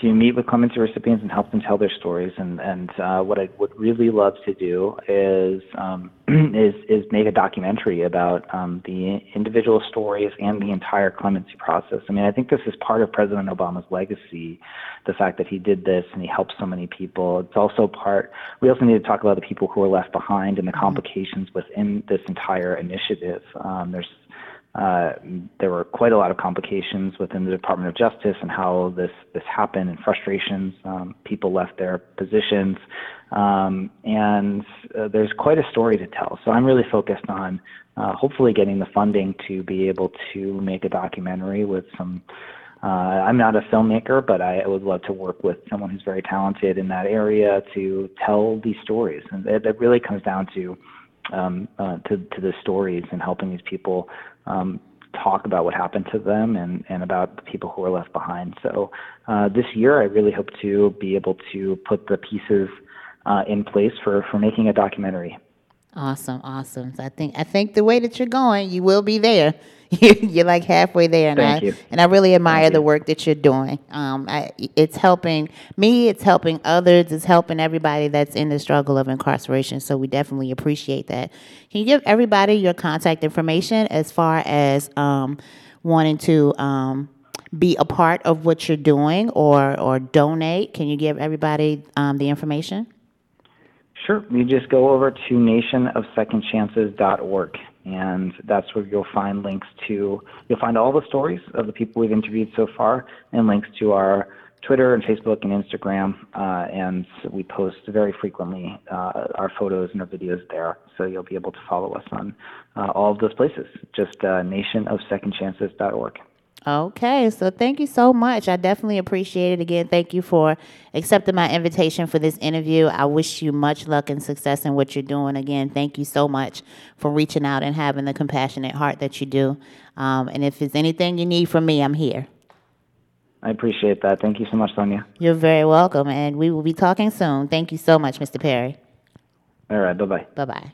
to meet with clemency recipients and help them tell their stories. And, and uh, what I would really love to do is um, is is make a documentary about um, the individual stories and the entire clemency process. I mean, I think this is part of President Obama's legacy, the fact that he did this and he helped so many people. It's also part. We also need to talk about the people who are left behind and the mm-hmm. complications within this entire initiative. Um, there's uh, there were quite a lot of complications within the Department of Justice and how this this happened and frustrations. Um, people left their positions, um, and uh, there's quite a story to tell. So I'm really focused on uh, hopefully getting the funding to be able to make a documentary with some. Uh, I'm not a filmmaker, but I would love to work with someone who's very talented in that area to tell these stories, and it, it really comes down to um, uh, to, to the stories and helping these people um, talk about what happened to them and, and about the people who were left behind. So uh, this year, I really hope to be able to put the pieces uh, in place for, for making a documentary. Awesome, awesome. So I think I think the way that you're going, you will be there. you're like halfway there, and Thank I you. and I really admire Thank the work that you're doing. Um, I, it's helping me. It's helping others. It's helping everybody that's in the struggle of incarceration. So we definitely appreciate that. Can you give everybody your contact information as far as um, wanting to um, be a part of what you're doing or or donate? Can you give everybody um, the information? Sure. You just go over to nationofsecondchances.org and that's where you'll find links to you'll find all the stories of the people we've interviewed so far and links to our Twitter and Facebook and Instagram, uh, and we post very frequently uh, our photos and our videos there. So you'll be able to follow us on uh, all of those places. Just uh, nationofsecondchances.org. Okay, so thank you so much. I definitely appreciate it. Again, thank you for accepting my invitation for this interview. I wish you much luck and success in what you're doing. Again, thank you so much for reaching out and having the compassionate heart that you do. Um, and if there's anything you need from me, I'm here. I appreciate that. Thank you so much, Sonia. You're very welcome, and we will be talking soon. Thank you so much, Mr. Perri. All right, bye bye. Bye bye.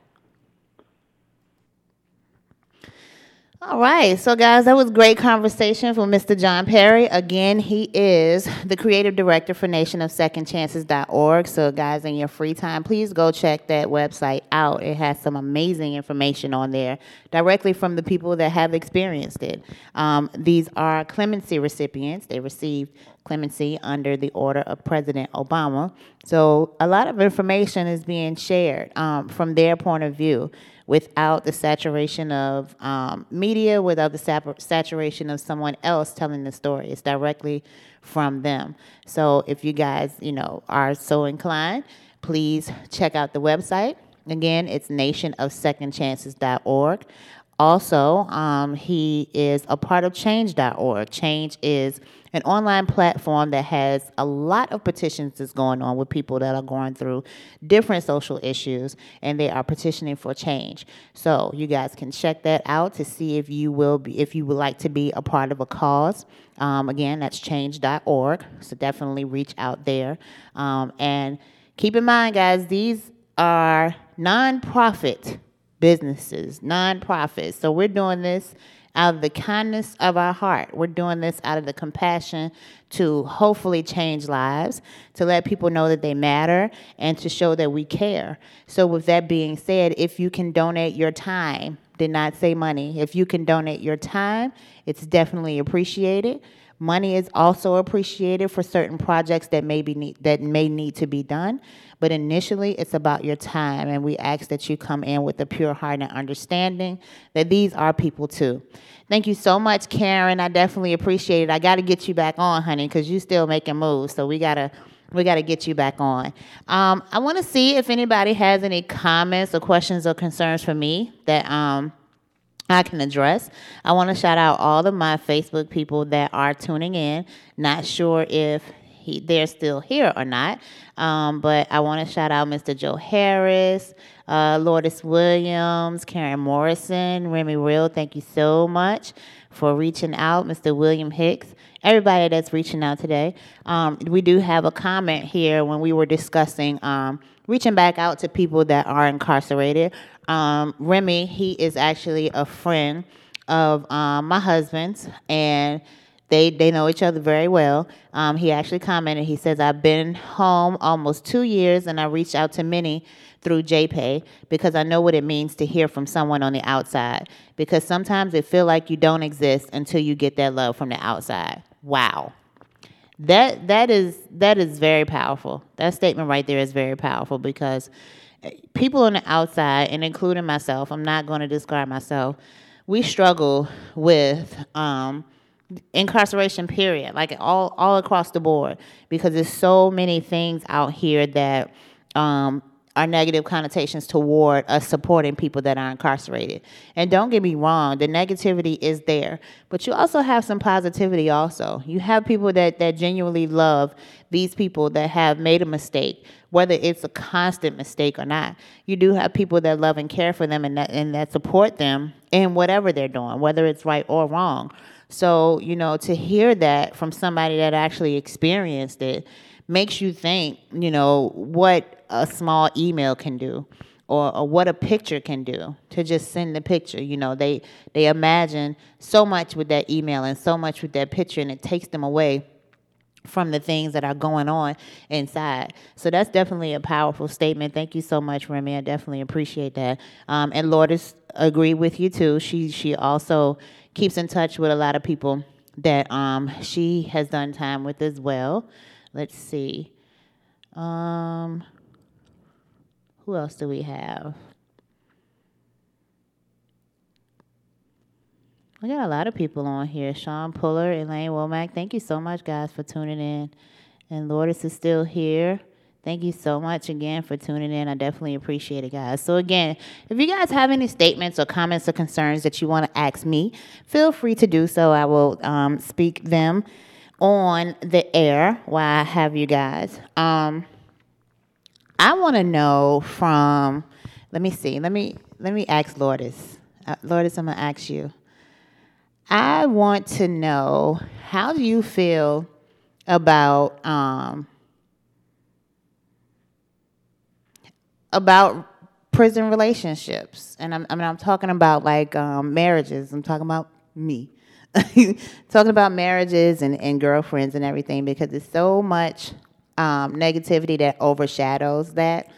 All right, so guys, that was great conversation from Mr. Jon Perri. Again, he is the creative director for nationofsecondchances.org. So, guys, in your free time, please go check that website out. It has some amazing information on there directly from the people that have experienced it. Um, these are clemency recipients. They received clemency under the order of President Obama. So, a lot of information is being shared um, from their point of view without the saturation of um, media, without the sap- saturation of someone else telling the story. It's directly from them. So if you guys, you know, are so inclined, please check out the website. Again, it's nationofsecondchances.org. Also, um, he is a part of change.org. Change is an online platform that has a lot of petitions that's going on with people that are going through different social issues and they are petitioning for change. So you guys can check that out to see if you will be if you would like to be a part of a cause. Um, again, that's change.org. So definitely reach out there. Um, and keep in mind, guys, these are nonprofit businesses, nonprofits. So we're doing this out of the kindness of our heart. We're doing this out of the compassion to hopefully change lives, to let people know that they matter, and to show that we care. So, with that being said, if you can donate your time, did not say money, if you can donate your time, it's definitely appreciated. Money is also appreciated for certain projects that may be need, that may need to be done, but initially it's about your time, and we ask that you come in with a pure heart and understanding that these are people too. Thank you so much, Karen. I definitely appreciate it. I got to get you back on, honey, because you still making moves, so we gotta we got to get you back on. Um, I want to see if anybody has any comments or questions or concerns for me that um, I can address. I want to shout out all of my Facebook people that are tuning in. Not sure if he, they're still here or not, um, but I want to shout out Mr. Joe Harris, uh, Lourdes Williams, Karen Morrison, Remy Real. Thank you so much for reaching out, Mr. William Hicks. Everybody that's reaching out today. Um, we do have a comment here when we were discussing um, reaching back out to people that are incarcerated. Um, Remy, he is actually a friend of um, my husband's, and they they know each other very well. Um, he actually commented. He says, "I've been home almost two years, and I reached out to many through JPay because I know what it means to hear from someone on the outside. Because sometimes it feel like you don't exist until you get that love from the outside. Wow." That that is that is very powerful. That statement right there is very powerful because people on the outside, and including myself, I'm not going to describe myself, we struggle with um, incarceration, period, like all, all across the board, because there's so many things out here that um, are negative connotations toward us supporting people that are incarcerated. And don't get me wrong, the negativity is there, but you also have some positivity also. You have people that, that genuinely love these people that have made a mistake, whether it's a constant mistake or not. You do have people that love and care for them and that, and that support them in whatever they're doing, whether it's right or wrong. So, you know, to hear that from somebody that actually experienced it makes you think, you know, what a small email can do. Or, or, what a picture can do to just send the picture you know they they imagine so much with that email and so much with that picture and it takes them away from the things that are going on inside. So that's definitely a powerful statement. Thank you so much, Remy. I definitely appreciate that. Um, and Lourdes agree with you too. She she also keeps in touch with a lot of people that um, she has done time with as well. Let's see. Um, who else do we have? We got a lot of people on here. Sean Puller, Elaine Womack. Thank you so much, guys, for tuning in. And Lourdes is still here. Thank you so much again for tuning in. I definitely appreciate it, guys. So, again, if you guys have any statements or comments or concerns that you want to ask me, feel free to do so. I will um, speak them on the air while I have you guys. Um, I want to know from, let me see, let me let me ask Lourdes. Uh, Lourdes, I'm gonna ask you. I want to know how do you feel about um, about prison relationships, and I'm, I mean I'm talking about like um, marriages. I'm talking about me. talking about marriages and, and girlfriends and everything because it's so much um, negativity that overshadows that.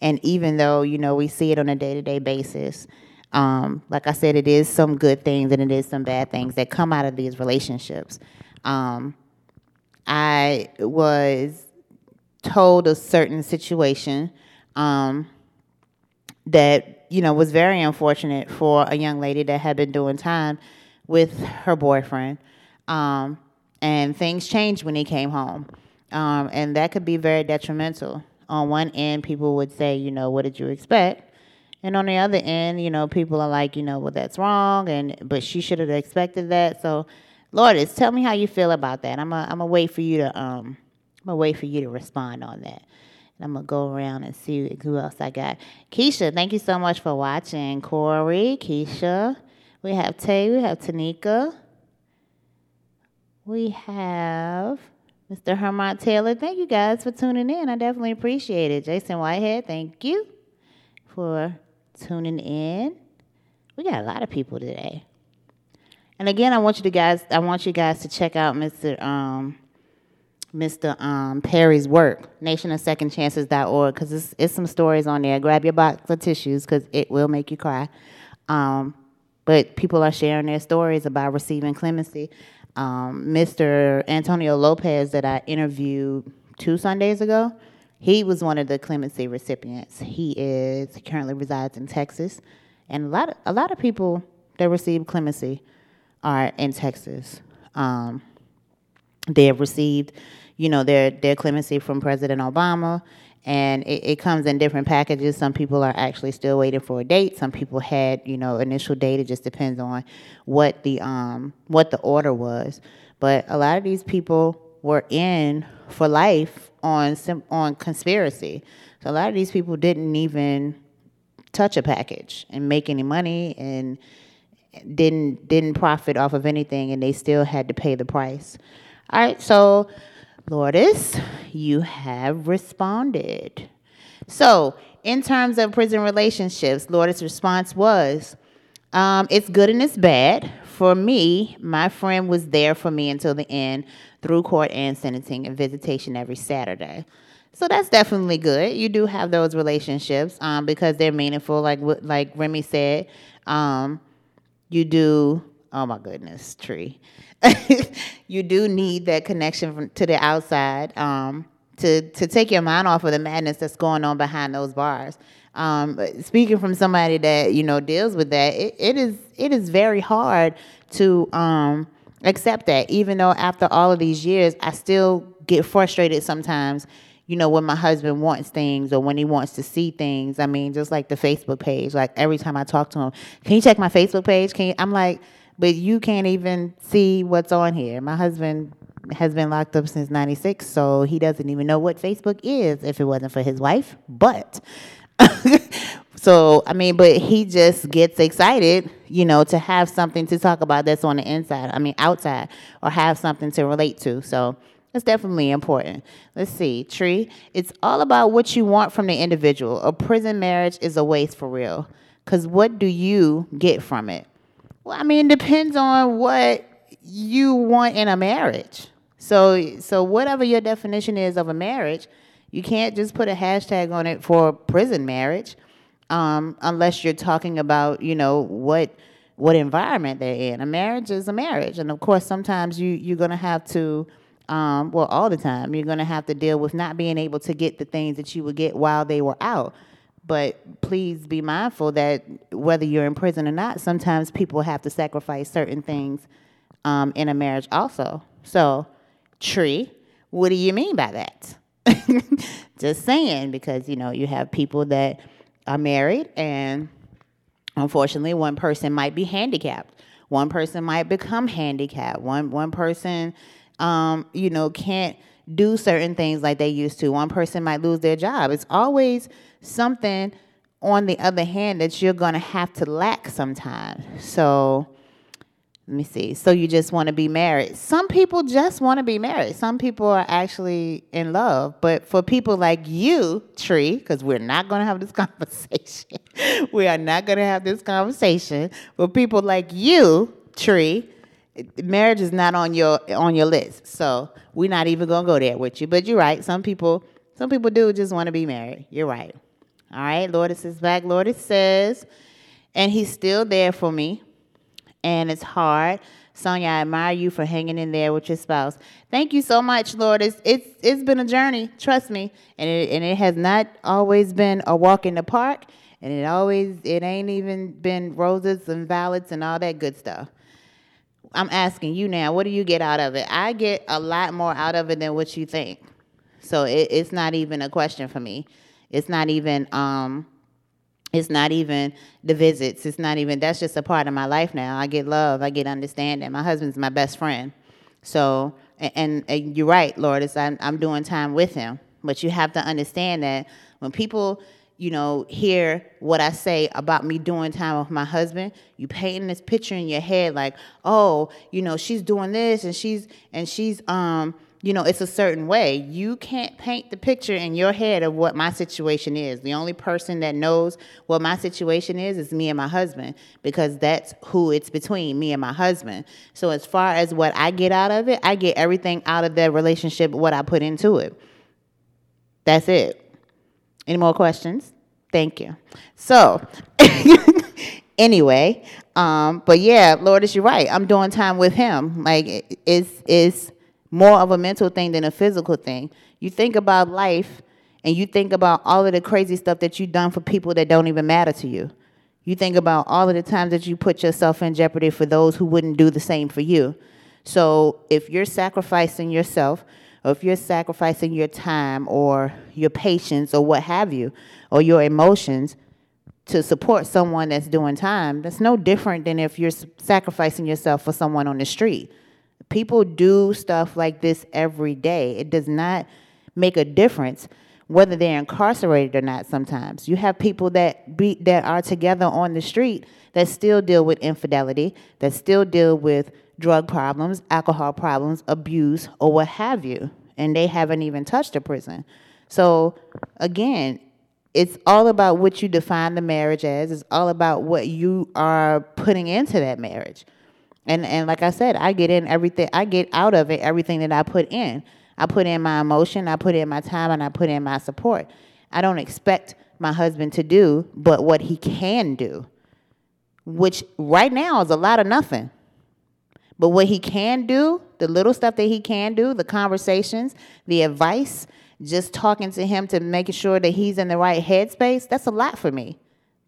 And even though, you know, we see it on a day to day basis, um, like I said, it is some good things and it is some bad things that come out of these relationships. Um, I was told a certain situation um, that you know was very unfortunate for a young lady that had been doing time with her boyfriend, um, and things changed when he came home, um, and that could be very detrimental. On one end, people would say, you know, what did you expect? And on the other end, you know, people are like, you know, well, that's wrong, and but she should have expected that. So, Lourdes, tell me how you feel about that. I'm a, I'm gonna wait for you to um, I'm gonna wait for you to respond on that. And I'm gonna go around and see who else I got. Keisha, thank you so much for watching. Corey, Keisha, we have Tay, we have Tanika, we have Mr. Hermont Taylor. Thank you guys for tuning in. I definitely appreciate it. Jason Whitehead, thank you for tuning in. We got a lot of people today. And again, I want you to guys, I want you guys to check out Mr. Um, Mr. Um, Perri's work, nationofsecondchances.org, because it's, it's some stories on there. Grab your box of tissues because it will make you cry. Um, but people are sharing their stories about receiving clemency. Um, Mr. Antonio Lopez, that I interviewed two Sundays ago, he was one of the clemency recipients. He is he currently resides in Texas, and a lot of, a lot of people that receive clemency are in Texas. Um, they have received you know, their their clemency from President Obama, and it, it, comes in different packages. Some people are actually still waiting for a date. Some people had, you know, initial date. It just depends on what the um what the order was. But a lot of these people were in for life on on conspiracy. So a lot of these people didn't even touch a package and make any money and didn't didn't profit off of anything and they still had to pay the price. All right, so Lourdes, you have responded. So, in terms of prison relationships, Lourdes' response was, um, it's good and it's bad. For me, my friend was there for me until the end through court and sentencing and visitation every Saturday. So that's definitely good. You do have those relationships um, because they're meaningful. Like like Remy said, um, you do. Oh my goodness, tree. you do need that connection from, to the outside um, to to take your mind off of the madness that's going on behind those bars. Um, speaking from somebody that you know deals with that, it, it is it is very hard to um, accept that. Even though after all of these years, I still get frustrated sometimes. You know, when my husband wants things or when he wants to see things. I mean, just like the Facebook page. Like every time I talk to him, can you check my Facebook page? Can you? I'm like but you can't even see what's on here. My husband has been locked up since 96, so he doesn't even know what Facebook is if it wasn't for his wife. But so, I mean, but he just gets excited, you know, to have something to talk about that's on the inside, I mean, outside, or have something to relate to. So, it's definitely important. Let's see, Tree. It's all about what you want from the individual. A prison marriage is a waste for real. Because what do you get from it? Well, I mean, it depends on what you want in a marriage. So, so whatever your definition is of a marriage, you can't just put a hashtag on it for prison marriage, um, unless you're talking about, you know, what what environment they're in. A marriage is a marriage, and of course, sometimes you you're gonna have to. Um, well, all the time, you're going to have to deal with not being able to get the things that you would get while they were out. But please be mindful that whether you're in prison or not, sometimes people have to sacrifice certain things um, in a marriage also. So, Tree, what do you mean by that? Just saying, because you know you have people that are married, and unfortunately, one person might be handicapped. One person might become handicapped. One one person, um, you know, can't do certain things like they used to. One person might lose their job. It's always something on the other hand that you're going to have to lack sometimes. So let me see. So you just want to be married. Some people just want to be married. Some people are actually in love. But for people like you, Tree, because we're not going to have this conversation, we are not going to have this conversation. For people like you, Tree, marriage is not on your on your list. So we're not even going to go there with you. But you're right. Some people some people do just want to be married. You're right. All right. Lourdes is back. Lourdes says, and he's still there for me and it's hard. Sonia, I admire you for hanging in there with your spouse. Thank you so much, Lord. It's it's it's been a journey, trust me, and it and it has not always been a walk in the park, and it always it ain't even been roses and violets and all that good stuff. I'm asking you now, what do you get out of it? I get a lot more out of it than what you think. So it, it's not even a question for me. It's not even um, it's not even the visits. It's not even, that's just a part of my life now. I get love, I get understanding. My husband's my best friend. So, and, and you're right, Lord, it's, I'm, I'm doing time with him. But you have to understand that when people, you know, hear what I say about me doing time with my husband, you painting this picture in your head like, oh, you know, she's doing this and she's, and she's, um, you know, it's a certain way. You can't paint the picture in your head of what my situation is. The only person that knows what my situation is is me and my husband because that's who it's between me and my husband. So as far as what I get out of it, I get everything out of that relationship what I put into it. That's it. Any more questions? Thank you. So, anyway, um, but yeah, Lourdes, you're right. I'm doing time with him. Like it's it's more of a mental thing than a physical thing. You think about life and you think about all of the crazy stuff that you've done for people that don't even matter to you. You think about all of the times that you put yourself in jeopardy for those who wouldn't do the same for you. So if you're sacrificing yourself, or if you're sacrificing your time or your patience or what have you, or your emotions to support someone that's doing time, that's no different than if you're sacrificing yourself for someone on the street. People do stuff like this every day. It does not make a difference whether they're incarcerated or not sometimes. You have people that be that are together on the street that still deal with infidelity, that still deal with drug problems, alcohol problems, abuse, or what have you, and they haven't even touched a prison. So again, it's all about what you define the marriage as. It's all about what you are putting into that marriage. And and like I said, I get in everything. I get out of it everything that I put in. I put in my emotion, I put in my time, and I put in my support. I don't expect my husband to do, but what he can do, which right now is a lot of nothing. But what he can do, the little stuff that he can do, the conversations, the advice, just talking to him to making sure that he's in the right headspace, that's a lot for me.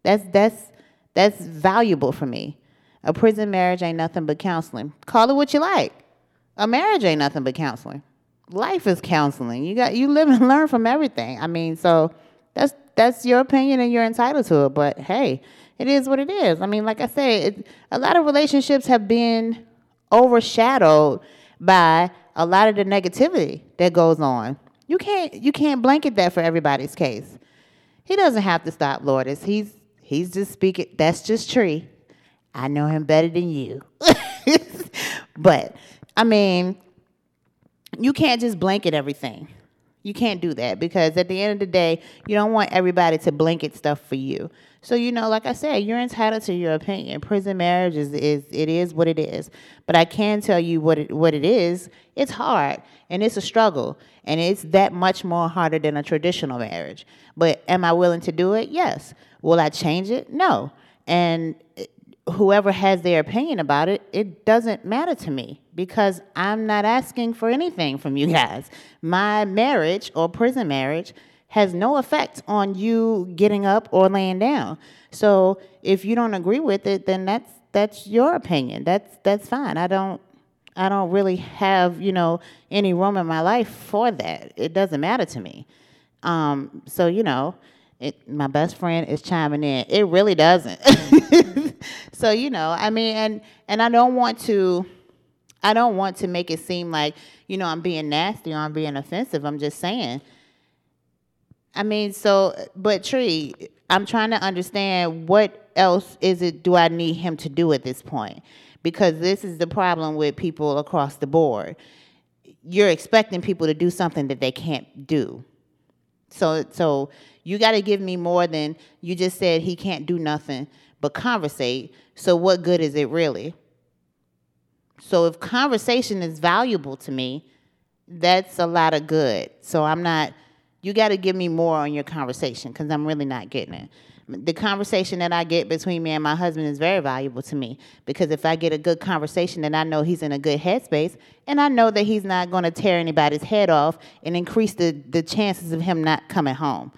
That's that's that's valuable for me. A prison marriage ain't nothing but counseling. Call it what you like. A marriage ain't nothing but counseling. Life is counseling. You got you live and learn from everything. I mean, so that's that's your opinion and you're entitled to it. But hey, it is what it is. I mean, like I said, it, a lot of relationships have been overshadowed by a lot of the negativity that goes on. You can't you can't blanket that for everybody's case. He doesn't have to stop Lourdes. He's he's just speaking. That's just tree. I know him better than you. but I mean, you can't just blanket everything. You can't do that because at the end of the day, you don't want everybody to blanket stuff for you. So you know, like I said, you're entitled to your opinion. Prison marriage is, is it is what it is. But I can tell you what it what it is. It's hard and it's a struggle and it's that much more harder than a traditional marriage. But am I willing to do it? Yes. Will I change it? No. And whoever has their opinion about it, it doesn't matter to me because I'm not asking for anything from you guys. My marriage or prison marriage has no effect on you getting up or laying down. So if you don't agree with it, then that's that's your opinion. That's that's fine. I don't I don't really have, you know, any room in my life for that. It doesn't matter to me. Um, so, you know, it, my best friend is chiming in. It really doesn't. so, you know, I mean, and and I don't want to I don't want to make it seem like, you know, I'm being nasty or I'm being offensive. I'm just saying. I mean, so but Tree, I'm trying to understand what else is it do I need him to do at this point? Because this is the problem with people across the board. You're expecting people to do something that they can't do. So so you got to give me more than you just said he can't do nothing but conversate. So what good is it really? So if conversation is valuable to me, that's a lot of good. So I'm not you got to give me more on your conversation cuz I'm really not getting it the conversation that I get between me and my husband is very valuable to me because if I get a good conversation, then I know he's in a good headspace, and I know that he's not going to tear anybody's head off and increase the, the chances of him not coming home.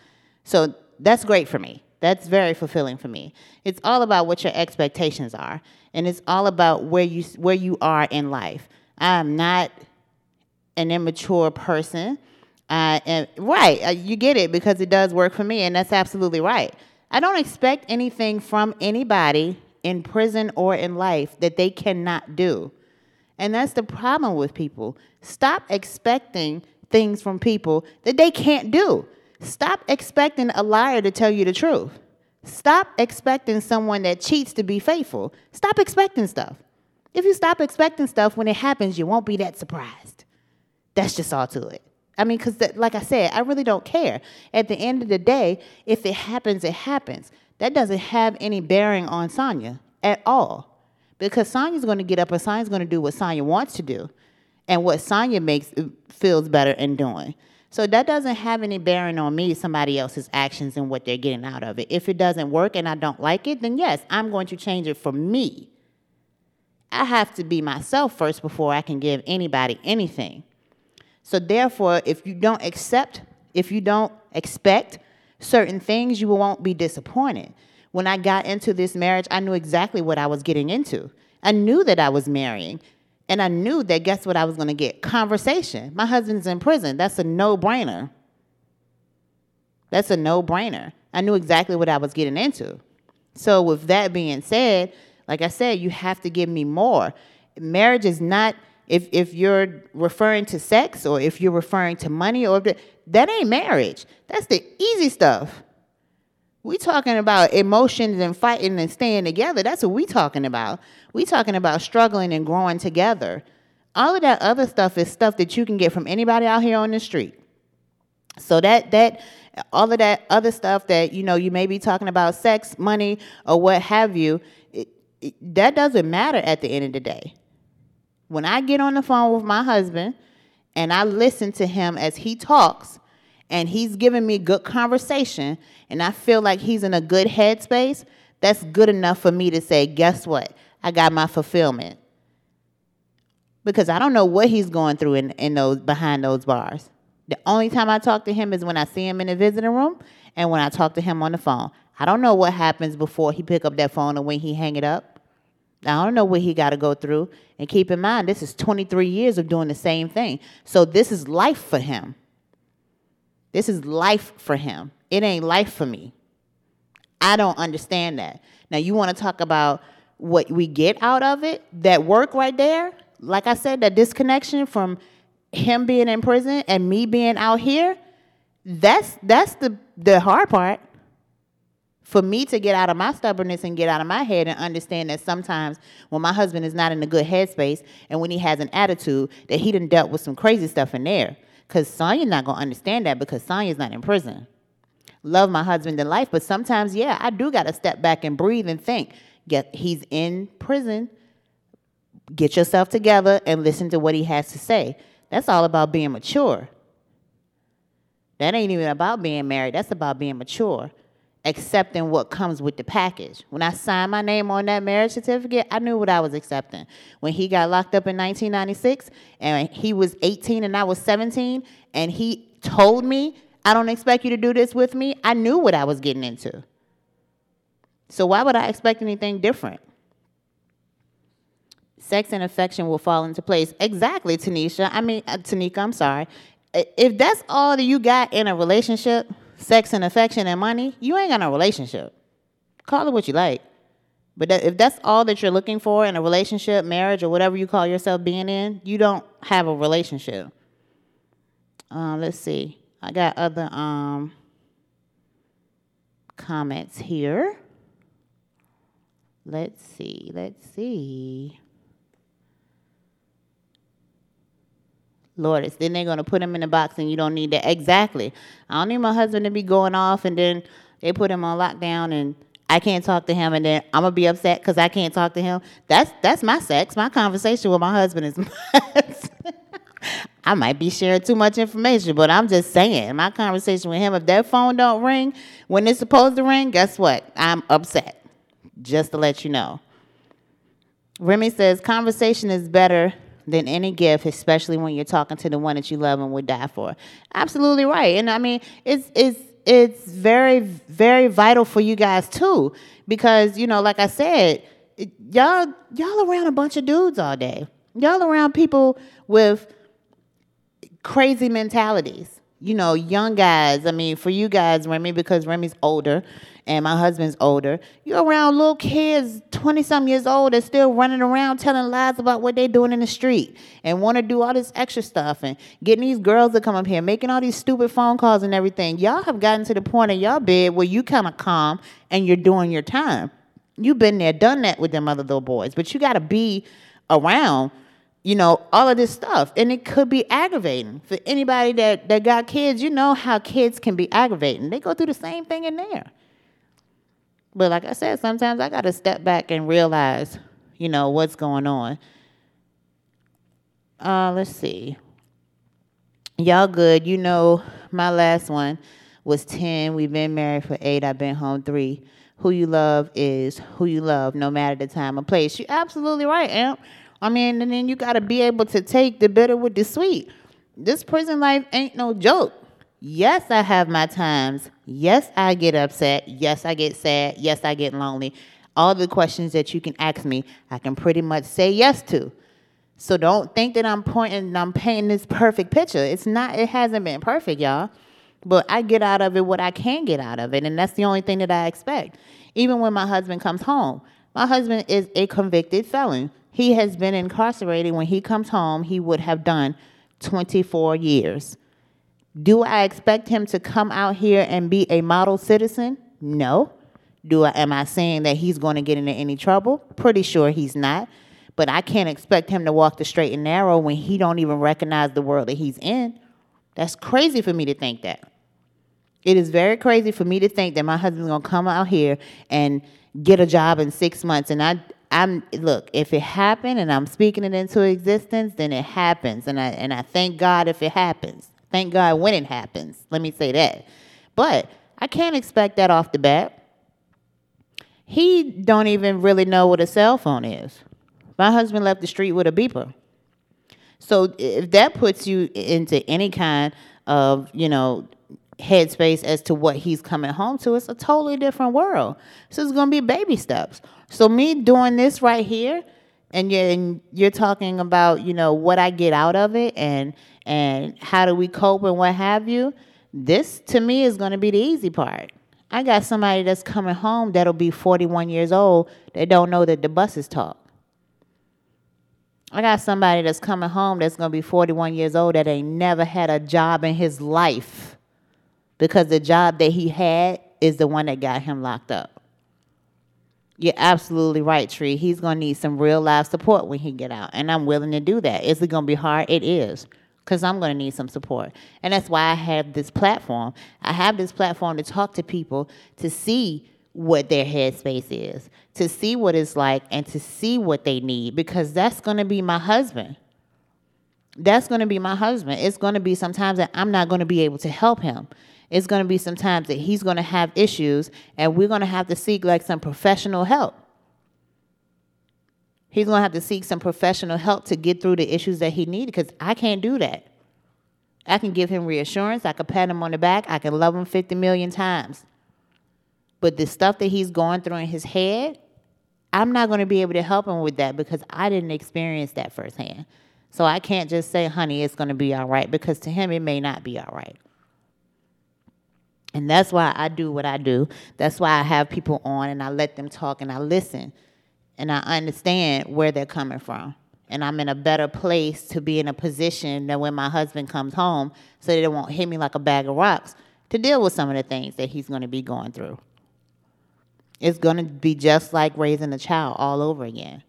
So that's great for me. That's very fulfilling for me. It's all about what your expectations are, and it's all about where you where you are in life. I am not an immature person. Uh, and right, uh, you get it because it does work for me, and that's absolutely right. I don't expect anything from anybody in prison or in life that they cannot do. And that's the problem with people. Stop expecting things from people that they can't do. Stop expecting a liar to tell you the truth. Stop expecting someone that cheats to be faithful. Stop expecting stuff. If you stop expecting stuff when it happens, you won't be that surprised. That's just all to it. I mean, because like I said, I really don't care. At the end of the day, if it happens, it happens. That doesn't have any bearing on Sonya at all. Because Sonya's going to get up and Sonya's going to do what Sonya wants to do and what Sonya makes uh, feels better in doing. So that doesn't have any bearing on me, somebody else's actions and what they're getting out of it. If it doesn't work and I don't like it, then yes, I'm going to change it for me. I have to be myself first before I can give anybody anything. So therefore, if you don't accept, if you don't expect certain things, you won't be disappointed. When I got into this marriage, I knew exactly what I was getting into. I knew that I was marrying. And I knew that guess what I was going to get? Conversation. My husband's in prison. That's a no-brainer. That's a no-brainer. I knew exactly what I was getting into. So with that being said, like I said, you have to give me more. Marriage is not if if you're referring to sex or if you're referring to money or that ain't marriage. That's the easy stuff. We talking about emotions and fighting and staying together. That's what we talking about. We talking about struggling and growing together. All of that other stuff is stuff that you can get from anybody out here on the street. So that that all of that other stuff that you know you may be talking about sex, money, or what have you, it, it, that doesn't matter at the end of the day. When I get on the phone with my husband and I listen to him as he talks and he's giving me good conversation and I feel like he's in a good headspace, that's good enough for me to say, guess what? I got my fulfillment. Because I don't know what he's going through in, in those behind those bars. The only time I talk to him is when I see him in the visiting room and when I talk to him on the phone. I don't know what happens before he pick up that phone or when he hang it up. I don't know what he got to go through. And keep in mind, this is 23 years of doing the same thing. So this is life for him. This is life for him. It ain't life for me. I don't understand that. Now, you want to talk about what we get out of it, that work right there? Like I said, that disconnection from him being in prison and me being out here, that's that's the the hard part for me to get out of my stubbornness and get out of my head and understand that sometimes when my husband is not in a good headspace and when he has an attitude that he done dealt with some crazy stuff in there because sonya's not going to understand that because sonya's not in prison. Love my husband in life but sometimes yeah i do got to step back and breathe and think. Get he's in prison. Get yourself together and listen to what he has to say. That's all about being mature. That ain't even about being married. That's about being mature accepting what comes with the package. When I signed my name on that marriage certificate, I knew what I was accepting. When he got locked up in 1996 and he was 18 and I was 17 and he told me, I don't expect you to do this with me, I knew what I was getting into. So why would I expect anything different? sex and affection will fall into place. Exactly, Tanisha. I mean, uh, Tanika, I'm sorry. If that's all that you got in a relationship, sex and affection and money, you ain't got no relationship. Call it what you like. But that, if that's all that you're looking for in a relationship, marriage, or whatever you call yourself being in, you don't have a relationship. Uh, let's see. I got other um, comments here. Let's see. Let's see. Lord, then they're going to put him in the box and you don't need that. Exactly. I don't need my husband to be going off and then they put him on lockdown and I can't talk to him and then I'm gonna be upset because I can't talk to him. That's that's my sex. My conversation with my husband is I might be sharing too much information, but I'm just saying my conversation with him. If that phone don't ring when it's supposed to ring, guess what? I'm upset. Just to let you know. Remy says conversation is better than any gift, especially when you're talking to the one that you love and would die for. Absolutely right. And I mean, it's it's it's very very vital for you guys too because you know like i said y'all y'all around a bunch of dudes all day y'all around people with crazy mentalities you know young guys i mean for you guys remy because remy's older and my husband's older. You're around little kids, 20 some years old, that's still running around telling lies about what they're doing in the street and want to do all this extra stuff and getting these girls to come up here, making all these stupid phone calls and everything. Y'all have gotten to the point in y'all bed where you kind of calm and you're doing your time. You've been there, done that with them other little boys, but you got to be around you know, all of this stuff. And it could be aggravating. For anybody that, that got kids, you know how kids can be aggravating. They go through the same thing in there. But like I said, sometimes I got to step back and realize, you know, what's going on. Uh, let's see. Y'all good. You know, my last one was 10. We've been married for eight. I've been home three. Who you love is who you love, no matter the time or place. You're absolutely right, Amp. I mean, and then you got to be able to take the bitter with the sweet. This prison life ain't no joke. Yes, I have my times. Yes, I get upset. Yes, I get sad. Yes, I get lonely. All the questions that you can ask me, I can pretty much say yes to. So don't think that I'm pointing, I'm painting this perfect picture. It's not, it hasn't been perfect, y'all. But I get out of it what I can get out of it. And that's the only thing that I expect. Even when my husband comes home, my husband is a convicted felon. He has been incarcerated. When he comes home, he would have done 24 years. Do I expect him to come out here and be a model citizen? No. Do I am I saying that he's going to get into any trouble? Pretty sure he's not. But I can't expect him to walk the straight and narrow when he don't even recognize the world that he's in. That's crazy for me to think that. It is very crazy for me to think that my husband's gonna come out here and get a job in six months. And I, I'm look, if it happened and I'm speaking it into existence, then it happens. And I and I thank God if it happens. Thank God when it happens. Let me say that. But I can't expect that off the bat. He don't even really know what a cell phone is. My husband left the street with a beeper. So if that puts you into any kind of, you know, headspace as to what he's coming home to, it's a totally different world. So it's gonna be baby steps. So me doing this right here, and you're, and you're talking about, you know, what I get out of it and and how do we cope and what have you, this to me is going to be the easy part. I got somebody that's coming home that'll be 41 years old that don't know that the buses talk. I got somebody that's coming home that's going to be 41 years old that ain't never had a job in his life because the job that he had is the one that got him locked up. You're absolutely right, Tree. He's to need some real life support when he get out, and I'm willing to do that. Is it to be hard? It is because I'm to need some support. And that's why I have this platform. I have this platform to talk to people to see what their headspace is, to see what it's like, and to see what they need because that's to be my husband. That's to be my husband. It's to be sometimes that I'm not to be able to help him. It's going to be sometimes that he's going to have issues and we're going to have to seek like some professional help. He's going to have to seek some professional help to get through the issues that he needs because I can't do that. I can give him reassurance. I can pat him on the back. I can love him 50 million times. But the stuff that he's going through in his head, I'm not going to be able to help him with that because I didn't experience that firsthand. So I can't just say, honey, it's going to be all right because to him it may not be all right. And that's why I do what I do. That's why I have people on and I let them talk and I listen and I understand where they're coming from. And I'm in a better place to be in a position that when my husband comes home, so that it won't hit me like a bag of rocks, to deal with some of the things that he's going to be going through. It's going to be just like raising a child all over again.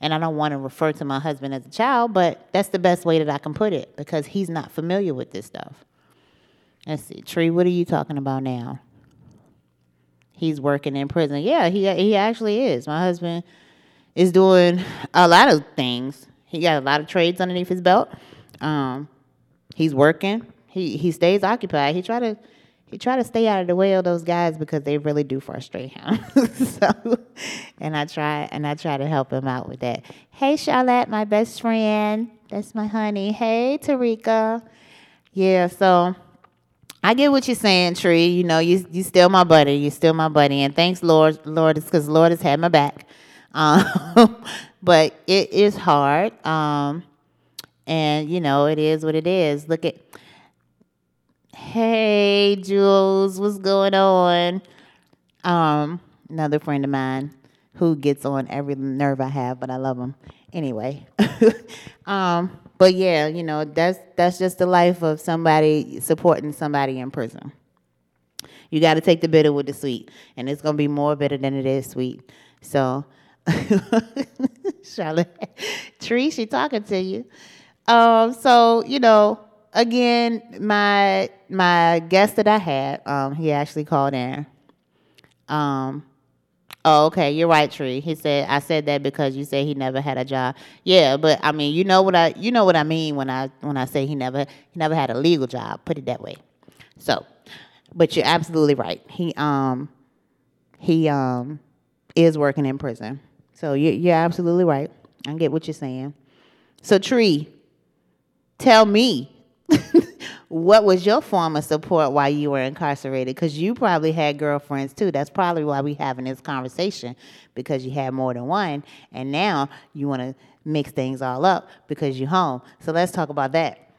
And I don't want to refer to my husband as a child, but that's the best way that I can put it because he's not familiar with this stuff. Let's see, Tree, what are you talking about now? He's working in prison. Yeah, he he actually is. My husband is doing a lot of things. He got a lot of trades underneath his belt. Um, he's working. He he stays occupied. He try to he try to stay out of the way of those guys because they really do frustrate him. so, and I try and I try to help him out with that. Hey, Charlotte, my best friend. That's my honey. Hey, Tarika. Yeah. So I get what you're saying, Tree. You know, you you still my buddy. You still my buddy, and thanks, Lord. Lord, because Lord has had my back. Um, but it is hard, um, and you know, it is what it is. Look at, hey, Jules, what's going on? Um, another friend of mine who gets on every nerve I have, but I love him anyway. um, but yeah, you know, that's that's just the life of somebody supporting somebody in prison. You got to take the bitter with the sweet, and it's gonna be more bitter than it is sweet. So, Charlotte, Tree, she talking to you. Um, so you know, again, my my guest that I had, um, he actually called in. Um, Oh, okay, you're right, Tree. He said I said that because you said he never had a job. Yeah, but I mean, you know what I you know what I mean when I when I say he never he never had a legal job. Put it that way. So, but you're absolutely right. He um he um is working in prison. So you you're absolutely right. I get what you're saying. So Tree, tell me what was your form of support while you were incarcerated? Because you probably had girlfriends too. That's probably why we're having this conversation because you had more than one, and now you want to mix things all up because you're home. So let's talk about that.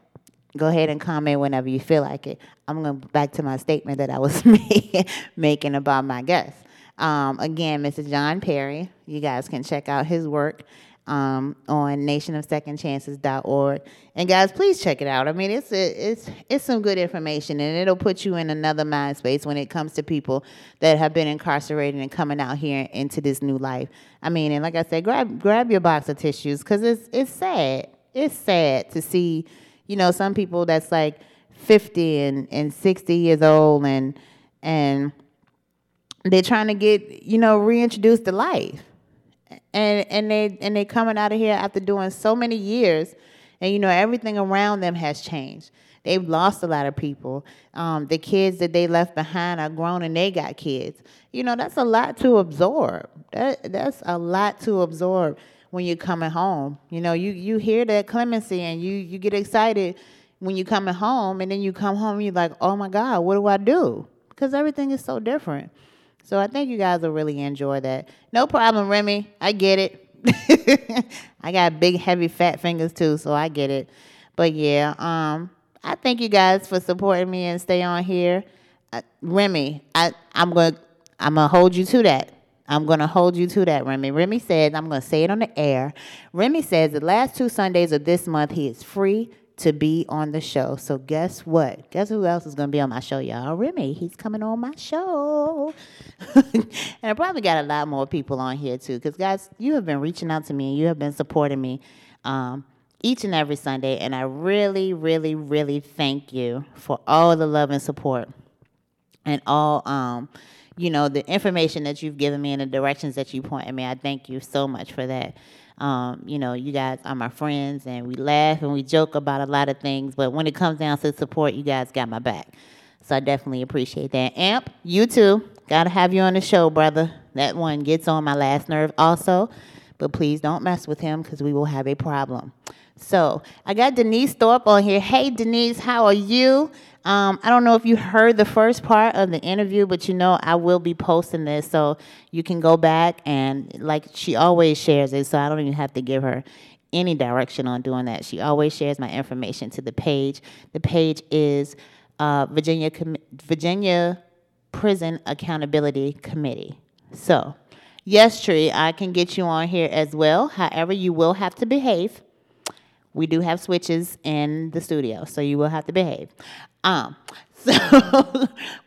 Go ahead and comment whenever you feel like it. I'm going back to my statement that I was making about my guest. Um, again, Mr. Jon Perri. You guys can check out his work um, on nationofsecondchances.org. And guys, please check it out. I mean, it's it's it's some good information, and it'll put you in another mind space when it comes to people that have been incarcerated and coming out here into this new life. I mean, and like I said, grab grab your box of tissues because it's it's sad. It's sad to see, you know, some people that's like 50 and, and 60 years old and and they're trying to get, you know, reintroduced to life and and they and they coming out of here after doing so many years, and you know everything around them has changed. They've lost a lot of people. Um, the kids that they left behind are grown and they got kids. You know that's a lot to absorb. That that's a lot to absorb when you're coming home. You know you you hear that clemency and you you get excited when you're coming home, and then you come home and you're like, oh my God, what do I do? Because everything is so different. So I think you guys will really enjoy that. No problem, Remy. I get it. I got big, heavy, fat fingers too, so I get it. But yeah, um, I thank you guys for supporting me and stay on here. Uh, Remy, I, I'm gonna I'm gonna hold you to that. I'm gonna hold you to that, Remy. Remy says I'm gonna say it on the air. Remy says the last two Sundays of this month he is free to be on the show. So guess what? Guess who else is going to be on my show, y'all? Remy. He's coming on my show. and I probably got a lot more people on here too. Because guys, you have been reaching out to me and you have been supporting me um, each and every Sunday, and I really, really, really thank you for all the love and support and all. Um, you know the information that you've given me and the directions that you pointed me. I thank you so much for that. Um, you know, you guys are my friends, and we laugh and we joke about a lot of things. But when it comes down to support, you guys got my back. So I definitely appreciate that. Amp, you too. Gotta have you on the show, brother. That one gets on my last nerve also. But please don't mess with him because we will have a problem. So I got Denise Thorpe on here. Hey, Denise, how are you? Um, I don't know if you heard the first part of the interview, but you know I will be posting this, so you can go back and like she always shares it, so I don't even have to give her any direction on doing that. She always shares my information to the page. The page is uh, Virginia Virginia Prison Accountability Committee. So, yes, Tree, I can get you on here as well. However, you will have to behave. We do have switches in the studio, so you will have to behave. Um, so,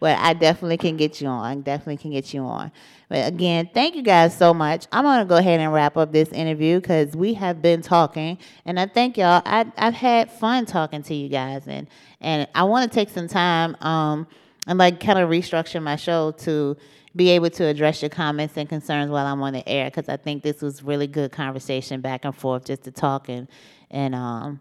but I definitely can get you on. Definitely can get you on. But again, thank you guys so much. I'm gonna go ahead and wrap up this interview because we have been talking, and I thank y'all. I, I've had fun talking to you guys, and and I want to take some time um and like kind of restructure my show to be able to address your comments and concerns while I'm on the air because I think this was really good conversation back and forth just to talk and and um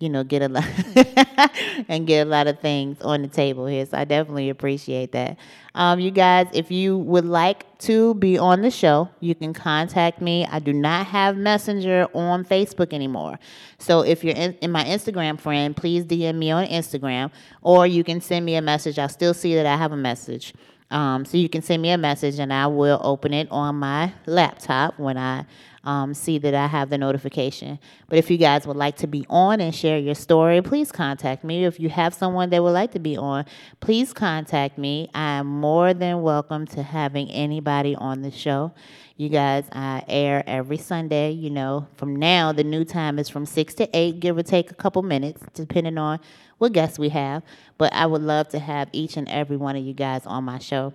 you know, get a lot and get a lot of things on the table here. So I definitely appreciate that. Um, you guys, if you would like to be on the show, you can contact me. I do not have Messenger on Facebook anymore. So if you're in, in my Instagram friend, please DM me on Instagram, or you can send me a message. I'll still see that I have a message. Um, so you can send me a message and I will open it on my laptop when I um, see that I have the notification. But if you guys would like to be on and share your story, please contact me. If you have someone that would like to be on, please contact me. I am more than welcome to having anybody on the show. You guys, I air every Sunday. You know, from now, the new time is from 6 to 8, give or take a couple minutes, depending on what guests we have. But I would love to have each and every one of you guys on my show.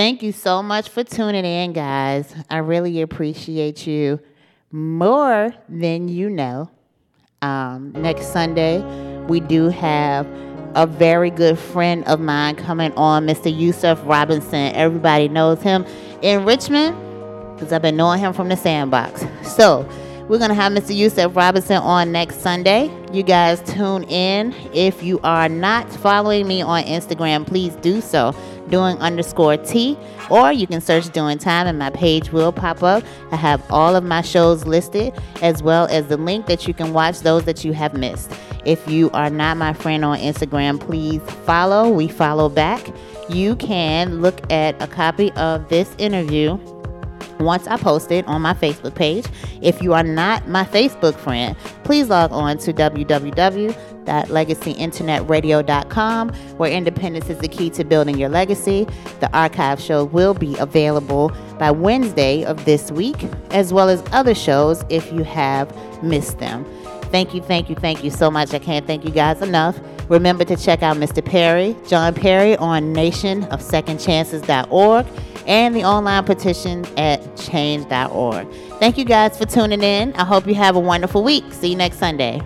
Thank you so much for tuning in, guys. I really appreciate you more than you know. Um, next Sunday, we do have a very good friend of mine coming on, Mr. Yusuf Robinson. Everybody knows him in Richmond because I've been knowing him from the sandbox. So, we're going to have Mr. Yusuf Robinson on next Sunday. You guys tune in. If you are not following me on Instagram, please do so doing underscore T, or you can search doing time and my page will pop up. I have all of my shows listed as well as the link that you can watch those that you have missed. If you are not my friend on Instagram, please follow. We follow back. You can look at a copy of this interview once I post it on my Facebook page. If you are not my Facebook friend, please log on to www.legacyinternetradio.com where independence is the key to building your legacy. The archive show will be available by Wednesday of this week, as well as other shows if you have missed them. Thank you, thank you, thank you so much. I can't thank you guys enough. Remember to check out Mr. Perri, Jon Perri on nationofsecondchances.org and the online petition at change.org. Thank you guys for tuning in. I hope you have a wonderful week. See you next Sunday.